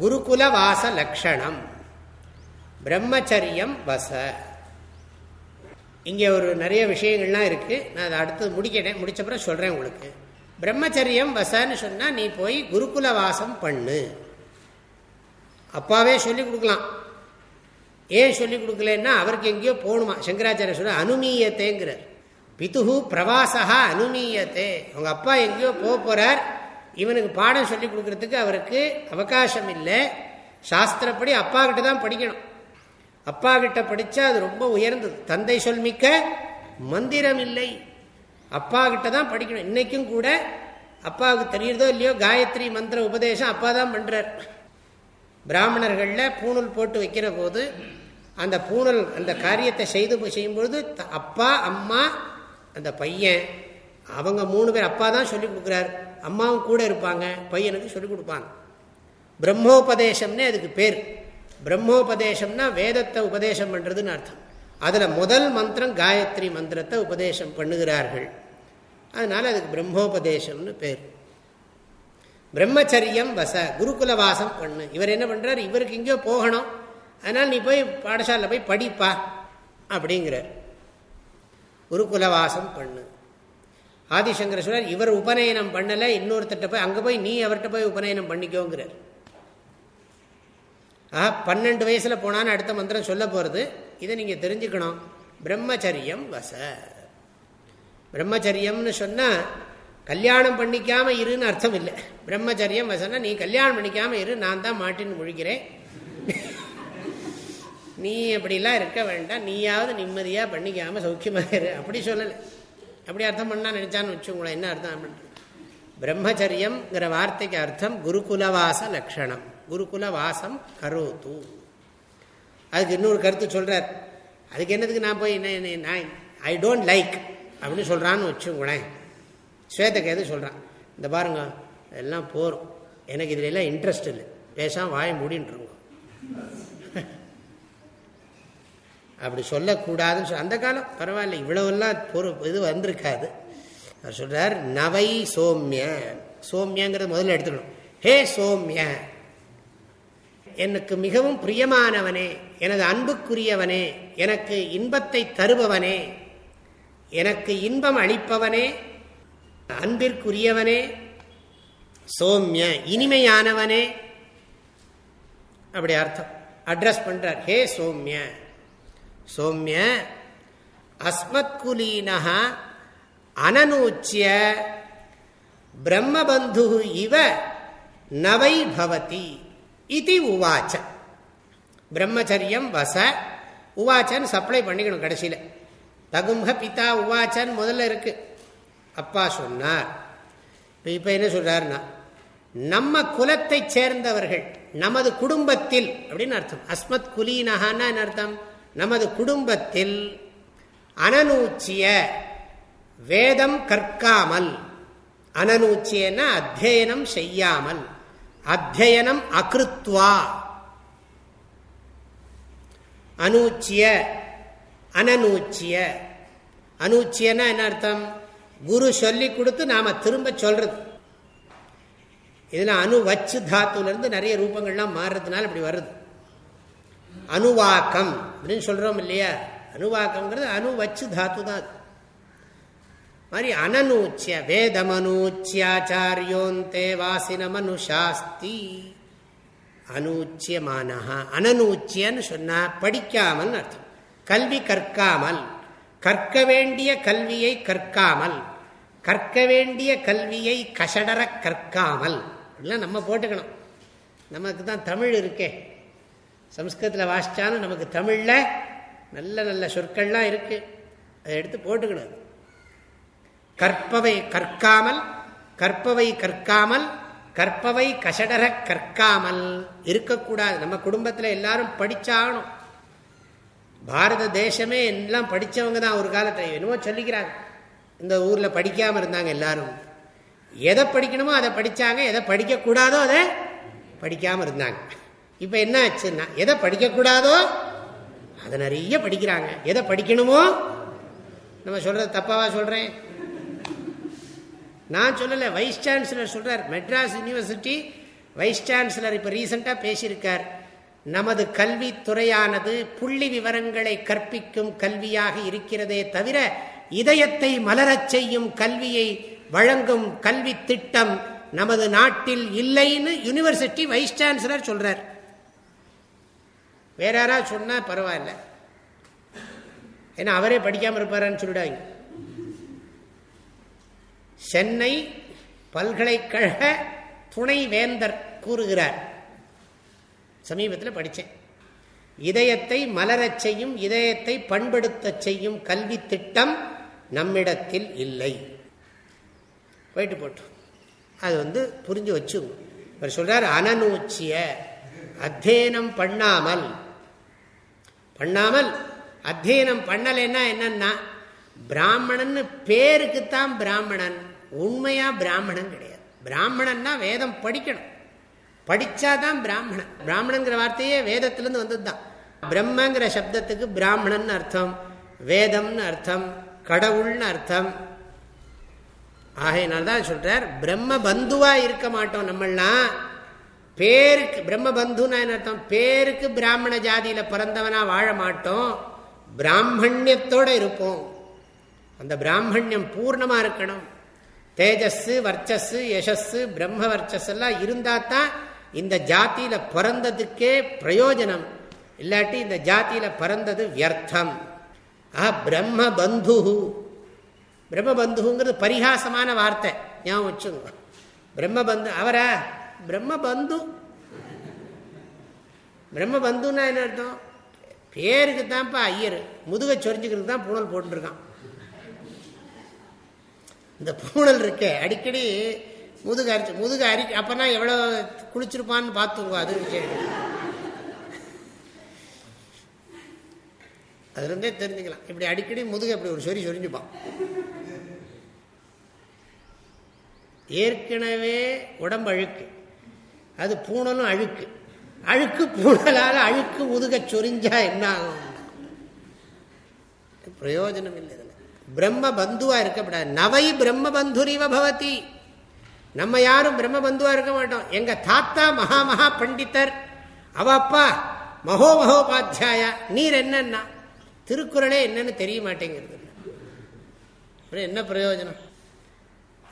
குருகுல வாச லட்சணம் பிரம்மச்சரியம் வச. இங்கே ஒரு நிறைய விஷயங்கள்லாம் இருக்குது நான் அதை அடுத்து முடிக்கிறேன். முடிச்சப்பறம் சொல்கிறேன் உங்களுக்கு. பிரம்மச்சரியம் வசன்னு சொன்னால் நீ போய் குருகுல வாசம் பண்ணு. அப்பாவே சொல்லிக் கொடுக்கலாம். ஏன் சொல்லிக் கொடுக்கலன்னா அவருக்கு எங்கேயோ போகணுமா? சங்கராச்சாரிய சொல்ற அனுமீயத்தேங்கிறார் பிதுகு பிரவாசா அனுமீயத்தே அவங்க அப்பா எங்கேயோ போக போகிறார் இவனுக்கு பாடம் சொல்லிக் கொடுக்கறதுக்கு அவருக்கு அவகாசம் இல்லை. சாஸ்திரப்படி அப்பா கிட்ட தான் படிக்கணும். அப்பா கிட்ட படித்தா அது ரொம்ப உயர்ந்தது. தந்தை சொல்மிக்க மந்திரம் இல்லை. அப்பா கிட்ட தான் படிக்கணும். இன்னைக்கும் கூட அப்பாவுக்கு தெரியுறதோ இல்லையோ காயத்ரி மந்திர உபதேசம் அப்பா தான் பண்ணுறார் பிராமணர்களில் பூணல் போட்டு வைக்கிற போது அந்த பூணல் அந்த காரியத்தை செய்து செய்யும்பொழுது அப்பா அம்மா அந்த பையன் அவங்க மூணு பேர் அப்பா தான் சொல்லிக் கொடுக்குறார். அம்மாவும் கூட இருப்பாங்க பையனுக்கு சொல்லிக் கொடுப்பாங்க. பிரம்மோபதேசம்னே அதுக்கு பேர். பிரம்மோபதேசம்னா வேதத்தை உபதேசம் பண்ணுறதுன்னு அர்த்தம். அதில் முதல் மந்திரம் காயத்ரி மந்திரத்தை உபதேசம் பண்ணுகிறார்கள். அதனால் அதுக்கு பிரம்மோபதேசம்னு பேர். பிரம்மச்சரியம் வச குருகுல வாசம் பண்ணு இவர் என்ன பண்ணுறார் இவருக்கு இங்கேயோ போகணும். அதனால் நீ போய் பாடசாலையில் போய் படிப்பா அப்படிங்கிறார். குருகுல வாசம் பண்ணு ஆதிசங்கர சொல்றார் இவர் உபநயனம் பண்ணலை இன்னொருத்தட்ட போய் அங்கே போய் நீ அவர்கிட்ட போய் உபநயனம் பண்ணிக்கோங்கிறார். ஆஹா பன்னெண்டு வயசில் போனான்னு அடுத்த மந்திரம் சொல்ல போகிறது இதை நீங்கள் தெரிஞ்சுக்கணும். பிரம்மச்சரியம் வச. பிரம்மச்சரியம்னு சொன்னால் கல்யாணம் பண்ணிக்காம இருன்னு அர்த்தம் இல்லை பிரம்மச்சரியம் வசனா நீ கல்யாணம் பண்ணிக்காம இரு நான் தான் மாட்டின்னு முழிக்கிறேன். நீ அப்படிலாம் இருக்க வேண்டாம் நீயாவது நிம்மதியாக பண்ணிக்காம சௌக்கியமாக இரு. அப்படி சொல்லலை. அப்படி அர்த்தம் பண்ணா நினைச்சான்னு வச்சுங்களேன் என்ன அர்த்தம் பிரம்மச்சரியம்ங்கிற வார்த்தைக்கு அர்த்தம் குருகுலவாச லட்சணம் குருகுல வாசம் கரோத்து. அதுக்கு இன்னொரு கருத்து சொல்கிறார் அதுக்கு என்னதுக்கு நான் போய் நான் ஐ டோன்ட் லைக் அப்படின்னு சொல்கிறான்னு வச்சுங்களேன் ஸ்வேதக்கு சொல்கிறான் இந்த பாருங்க எல்லாம் போகிறோம் எனக்கு இதில் எல்லாம் இன்ட்ரெஸ்ட் இல்லை. பேசாமல் வாய மூடின்ட்டுருங்க அப்படி சொல்லக்கூடாதுன்னு சொல் அந்த காலம் பரவாயில்ல. இவ்வளவெல்லாம் பொறு இது வந்திருக்காது. அவர் சொல்கிறார் நவை சோம்ய. சோம்யங்கிறத முதல்ல எடுத்துக்கணும். ஹே சோம்ய எனக்கு மிகவும் பிரியமானவனே எனது அன்புக்குரியவனே எனக்கு இன்பத்தை தருபவனே எனக்கு இன்பம் அளிப்பவனே அன்பிற்குரியவனே சோம்ய இனிமையானவனே. அப்படி அர்த்தம். அட்ரஸ் பண்றார். ஹே சோம்ய. சோம்ய அஸ்மத்குலீனா அனநூச்சிய பிரம்மபந்து இவ நவை பவதி இது உவாச்ச. பிரம்மச்சரியம் வச உவாச்சன் சப்ளை பண்ணிக்கணும் கடைசியில். தகும்ஹ பிதா உவாச்சன் முதல்ல இருக்கு. அப்பா சொன்னார். இப்போ இப்போ என்ன சொல்கிறாருன்னா நம்ம குலத்தை சேர்ந்தவர்கள் நமது குடும்பத்தில் அப்படின்னு அர்த்தம். அஸ்மத் குலீனஹான்னா என்ன அர்த்தம்? நமது குடும்பத்தில் அனநூச்சிய வேதம் கற்காமல் அனநூச்சியன்னா அத்தியனம் செய்யாமல் அத்தியனம் அகிருத்வா. அனூச்சிய அனநூச்சிய. அனூச்சியன்னா என்ன அர்த்தம்? குரு சொல்லி கொடுத்து நாம திரும்ப சொல்றது. இதில் அணு வச்சு தாத்துலேருந்து நிறைய ரூபங்கள்லாம் மாறுறதுனால இப்படி வருது. அணுவாக்கம் அப்படின்னு சொல்கிறோம் இல்லையா? அணுவாக்கம்ங்கிறது அணு வச்சு தாத்து தான் மாதிரி அனநூச்சிய வேதமனூச்சியாச்சாரியோந்தே வாசினமனுஷாஸ்தி. அனூச்சியமானஹா அனநூச்சியன்னு சொன்னால் படிக்காமல் அர்த்தம். கல்வி கற்காமல் கற்க வேண்டிய கல்வியை கற்காமல் கற்க வேண்டிய கல்வியை கஷடர கற்காமல். எல்லாம் நம்ம போட்டுக்கணும். நமக்கு தான் தமிழ் இருக்கே. சம்ஸ்கிருதத்தில் வாசித்தாலும் நமக்கு தமிழில் நல்ல நல்ல சொற்கள்லாம் இருக்கு. அதை எடுத்து போட்டுக்கணும் கற்பவை கற்காமல் கற்பவை கற்காமல் கற்பவை கஷடர கற்காமல் இருக்கக்கூடாது. நம்ம குடும்பத்தில் எல்லாரும் படித்தாகணும் பாரத தேசமே எல்லாம் படித்தவங்க தான் ஒரு காலத்தில். என்னமோ சொல்லிக்கிறாங்க. இந்த ஊரில் படிக்காமல் இருந்தாங்க எல்லாரும். எதை படிக்கணுமோ அதை படித்தாங்க எதை படிக்கக்கூடாதோ அதை படிக்காமல் இருந்தாங்க. இப்போ என்ன ஆச்சுன்னா எதை படிக்கக்கூடாதோ அதை நிறைய படிக்கிறாங்க. எதை படிக்கணுமோ நம்ம சொல்கிறது தப்பாவா சொல்கிறேன் நான் சொல்லலை வைஸ் சான்சலர் சொல்கிறார் மெட்ராஸ் யூனிவர்சிட்டி வைஸ் சான்சலர் இப்போ ரீசெண்டாக பேசியிருக்கார். நமது கல்வித்துறையானது புள்ளி விவரங்களை கற்பிக்கும் கல்வியாக இருக்கிறதே தவிர இதயத்தை மலரச் செய்யும் கல்வியை வழங்கும் கல்வி திட்டம் நமது நாட்டில் இல்லைன்னு யூனிவர்சிட்டி வைஸ் சான்சலர் சொல்றார். வேற யாராவது சொன்னா பரவாயில்ல. ஏன்னா அவரே படிக்காம இருப்பாரான்னு சொல்லிடாங்க சென்னை பல்கலைக்கழக துணை வேந்தர் கூறுகிறார். சமீபத்தில் படித்தேன் இதயத்தை மலரச் செய்யும் இதயத்தை பண்படுத்த செய்யும் கல்வி திட்டம் நம்மிடத்தில் இல்லை. போயிட்டு போட்டோம் அது வந்து புரிஞ்சு வச்சு இவர் சொல்றார் அனநூச்சிய அத்தியனம் பண்ணாமல் பண்ணாமல் அத்தியனம் பண்ணலைன்னா என்னன்னா பிராமணன் பேருக்குத்தான் பிராமணன் உண்மையா பிராமணன் கிடையாது. பிராமணன்னா வேதம் படிக்கணும். படிச்சாதான் பிராமணன். பிராமணங்கிற வார்த்தையே வேதத்திலிருந்து வந்தது தான் பிரம்மங்கிற சப்தத்துக்கு பிராமணன் அர்த்தம் வேதம்னு அர்த்தம் கடவுள்னு அர்த்தம். ஆகையினால்தான் சொல்றார் பிரம்ம பந்துவா இருக்க மாட்டோம் நம்மளாம் பேருக்கு பிரம்ம பந்துன்னா என்ன அர்த்தம்? பேருக்கு பிராமண ஜாதியில பிறந்தவனா வாழ மாட்டோம். பிராமணியத்தோட இருப்போம். அந்த பிராமணியம் பூர்ணமா இருக்கணும். தேஜஸ்ஸு வர்ச்சஸ்ஸு யசஸ்ஸு பிரம்ம வர்ச்சஸ் எல்லாம் இருந்தா தான் இந்த ஜாத்தியில பிறந்ததுக்கே பிரயோஜனம். இல்லாட்டி இந்த ஜாத்தியில பிறந்தது வியர்த்தம். ஆ பிரம்ம பந்து பிரம்ம பந்துங்கிறது பரிகாசமான வார்த்தை ஞாபகம் வச்சுங்க பிரம்ம பந்து அவரா பிரம்ம பந்து பிரம்ம பந்துன்னா என்ன அர்த்தம் பேருக்கு தான்ப்பா ஐயர் முதுகை சொரிஞ்சுக்கிறது தான் பூனல் போட்டுருக்கான் இந்த பூனல் இருக்கே அடிக்கடி முதுகு அரிச்சு முதுகு அரி அப்பனா எவ்வளோ குளிச்சிருப்பான்னு பார்த்துங்க அது விஷயம் அதுலேருந்தே தெரிஞ்சுக்கலாம். இப்படி அடிக்கடி முதுகு அப்படி ஒரு சொறி சொரிஞ்சுப்பான். ஏற்கனவே உடம்பு அழுக்கு. அது பூணலும் அழுக்கு. அழுக்கு பூணலால் அழுக்கு முதுக சொரிஞ்சா என்ன ஆகும்? பிரயோஜனம் இல்லை பிரம்ம பந்துவா இருக்கக்கூடாது. நவை பிரம்ம பந்துரிவ பவதி. நம்ம யாரும் பிரம்ம பந்துவா இருக்க மாட்டோம். எங்க தாத்தா மகா மகா பண்டிதர். அவ அப்பா மகோ மகோபாத்தியாயா நீர் என்னன்னா? திருக்குறளே என்னன்னு தெரிய மாட்டேங்கிறது. அப்புறம் என்ன பிரயோஜனம்?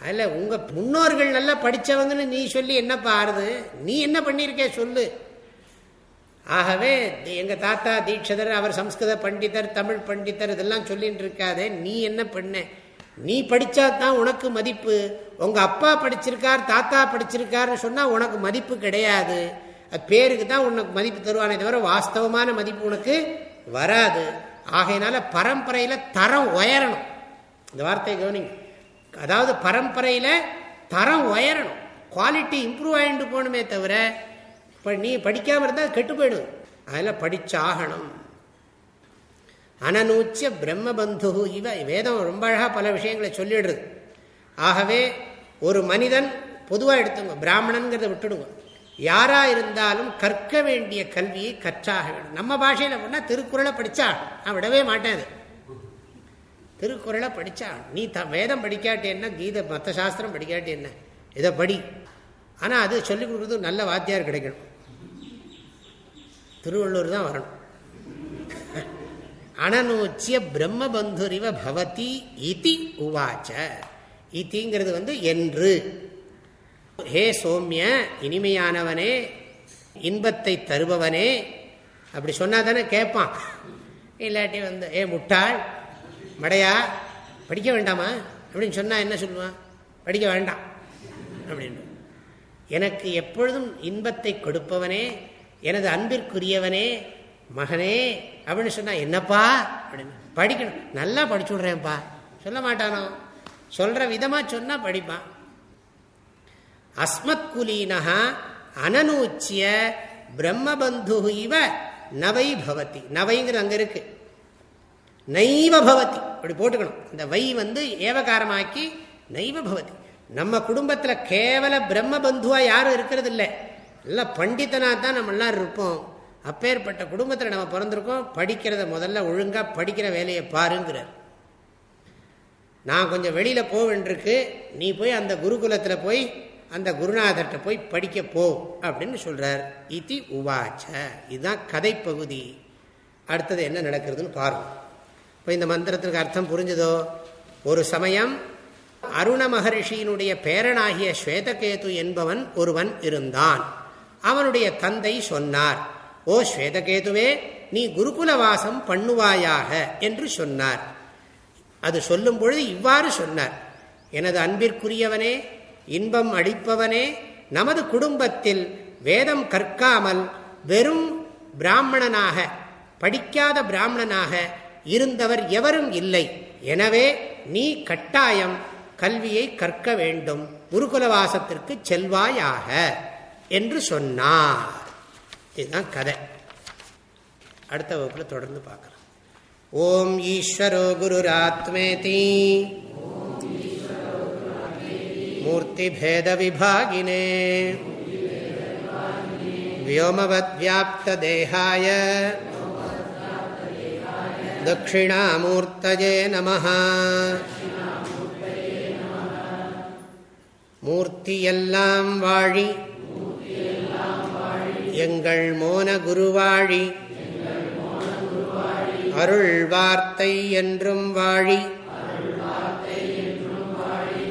அதில் உங்கள் முன்னோர்கள் நல்லா படித்தவங்கன்னு நீ சொல்லி என்னப்பா ஆறுது? நீ என்ன பண்ணியிருக்கே சொல்லு. ஆகவே எங்கள் தாத்தா தீட்சதர் அவர் சம்ஸ்கிருத பண்டிதர் தமிழ் பண்டிதர் இதெல்லாம் சொல்லிட்டு இருக்காதே நீ என்ன பண்ண? நீ படித்தா தான் உனக்கு மதிப்பு. உங்கள் அப்பா படிச்சிருக்கார் தாத்தா படிச்சிருக்காருன்னு சொன்னால் உனக்கு மதிப்பு கிடையாது. அது பேருக்கு தான் உனக்கு மதிப்பு தருவானே தவிர வாஸ்தவமான மதிப்பு உனக்கு வராது. ஆகையினால பரம்பரையில் தரம் உயரணும். இந்த வார்த்தையை கவனிங்க. அதாவது பரம்பரையில் தரம் உயரணும். குவாலிட்டி இம்ப்ரூவ் ஆகிட்டு போகணுமே தவிர இப்போ நீ படிக்காமல் இருந்தால் கெட்டு போயிடும் அதில் படிச்சாகணும். அனநூச்சிய பிரம்மபந்து இவ வேதம் ரொம்ப அழகாக பல விஷயங்களை சொல்லிடுறது ஆகவே ஒரு மனிதன் பொதுவாக எடுத்துங்க பிராமணன்கிறத விட்டுடுங்க. யாரா இருந்தாலும் கற்க வேண்டிய கல்வியை கற்றாக வேண்டும். நம்ம பாஷையில் பண்ணால் திருக்குறளை படித்தா நான் விடவே மாட்டேன் திருக்குறளை படித்தா நீ த வேதம் படிக்காட்டி என்ன கீதை மற்ற சாஸ்திரம் படிக்காட்டி என்ன? இதை படி. ஆனால் அது சொல்லிக் கொடுக்குறது நல்ல வாத்தியார் கிடைக்கணும். திருவள்ளூர் தான் வரணும். அனநூச்சிய பிரம்மபந்துரிவ பவதி இதி உவாச்ச. இத்திங்கிறது வந்து என்று. ஹே சௌமிய இனிமையானவனே இன்பத்தை தருபவனே அப்படி சொன்னா தானே கேட்பான் இல்லாட்டி வந்து ஏ முட்டாள் மடையா படிக்க வேண்டாமா? அப்படின்னு சொன்னால் என்ன சொல்லுவான்? படிக்க வேண்டாம். அப்படின்னு. எனக்கு எப்பொழுதும் இன்பத்தை கொடுப்பவனே எனது அன்பிற்குரியவனே மகனே அப்படின்னு சொன்னா என்னப்பா? அப்படின்னு. படிக்கணும். நல்லா படிச்சு விடுறேன்ப்பா. சொல்ல மாட்டானோ? சொல்ற விதமா சொன்னா படிப்பான். அஸ்மத்குலீனா அனநூச்சிய பிரம்மபந்து இவ நவை பவதி. நவைங்கிறது அங்க இருக்கு. நைவ பவதி. அப்படி போட்டுக்கணும். இந்த வை வந்து ஏவகாரமாக்கி நைவ பவதி. நம்ம குடும்பத்தில் கேவல பிரம்மபந்துவா யாரும் இருக்கிறது இல்லை எல்லாம் பண்டிதனா தான் நம்ம எல்லாரும் இருப்போம். அப்பேற்பட்ட குடும்பத்தில் நம்ம பிறந்திருக்கோம். படிக்கிறத முதல்ல ஒழுங்காக படிக்கிற வேலையை பாருங்கிறார். நான் கொஞ்சம் வெளியில் போவேன்றிருக்கு நீ போய் அந்த குருகுலத்தில் போய் அந்த குருநாதர்கிட்ட போய் படிக்க போ அப்படின்னு சொல்றார். இதி உவாச்ச. இதுதான் கதைப்பகுதி. அடுத்தது என்ன நடக்கிறதுன்னு பாருங்க. இப்போ இந்த மந்திரத்திற்கு அர்த்தம் புரிஞ்சதோ? ஒரு சமயம் அருண மகரிஷியினுடைய பேரனாகிய ஸ்வேதகேது என்பவன் ஒருவன் இருந்தான். அவனுடைய தந்தை சொன்னார் ஓ ஸ்வேதகேதுவே நீ குருகுலவாசம் பண்ணுவாயாக என்று சொன்னார். அது சொல்லும் பொழுது இவ்வாறு சொன்னார் எனது அன்பிற்குரியவனே இன்பம் அளிப்பவனே நமது குடும்பத்தில் வேதம் கற்காமல் வெறும் பிராமணனாக படிக்காத பிராமணனாக இருந்தவர் எவரும் இல்லை. எனவே நீ கட்டாயம் கல்வியை கற்க வேண்டும். குருகுலவாசத்திற்கு செல்வாயாக என்று சொன்னார். இதுதான் கதை. அடுத்த வகுப்பில் தொடர்ந்து பார்க்கலாம். ஓம் ஈஸ்வரோ குருராத்மேதி. मूर्तिभेदविभागिने व्योमवद्व्याप्तदेहाय दक्षिणामूर्तये नमः மூர்த்தியெல்லாம் வாழி எங்கள் மோன குருவாழி அருள் வார்த்தை என்றும் வாழி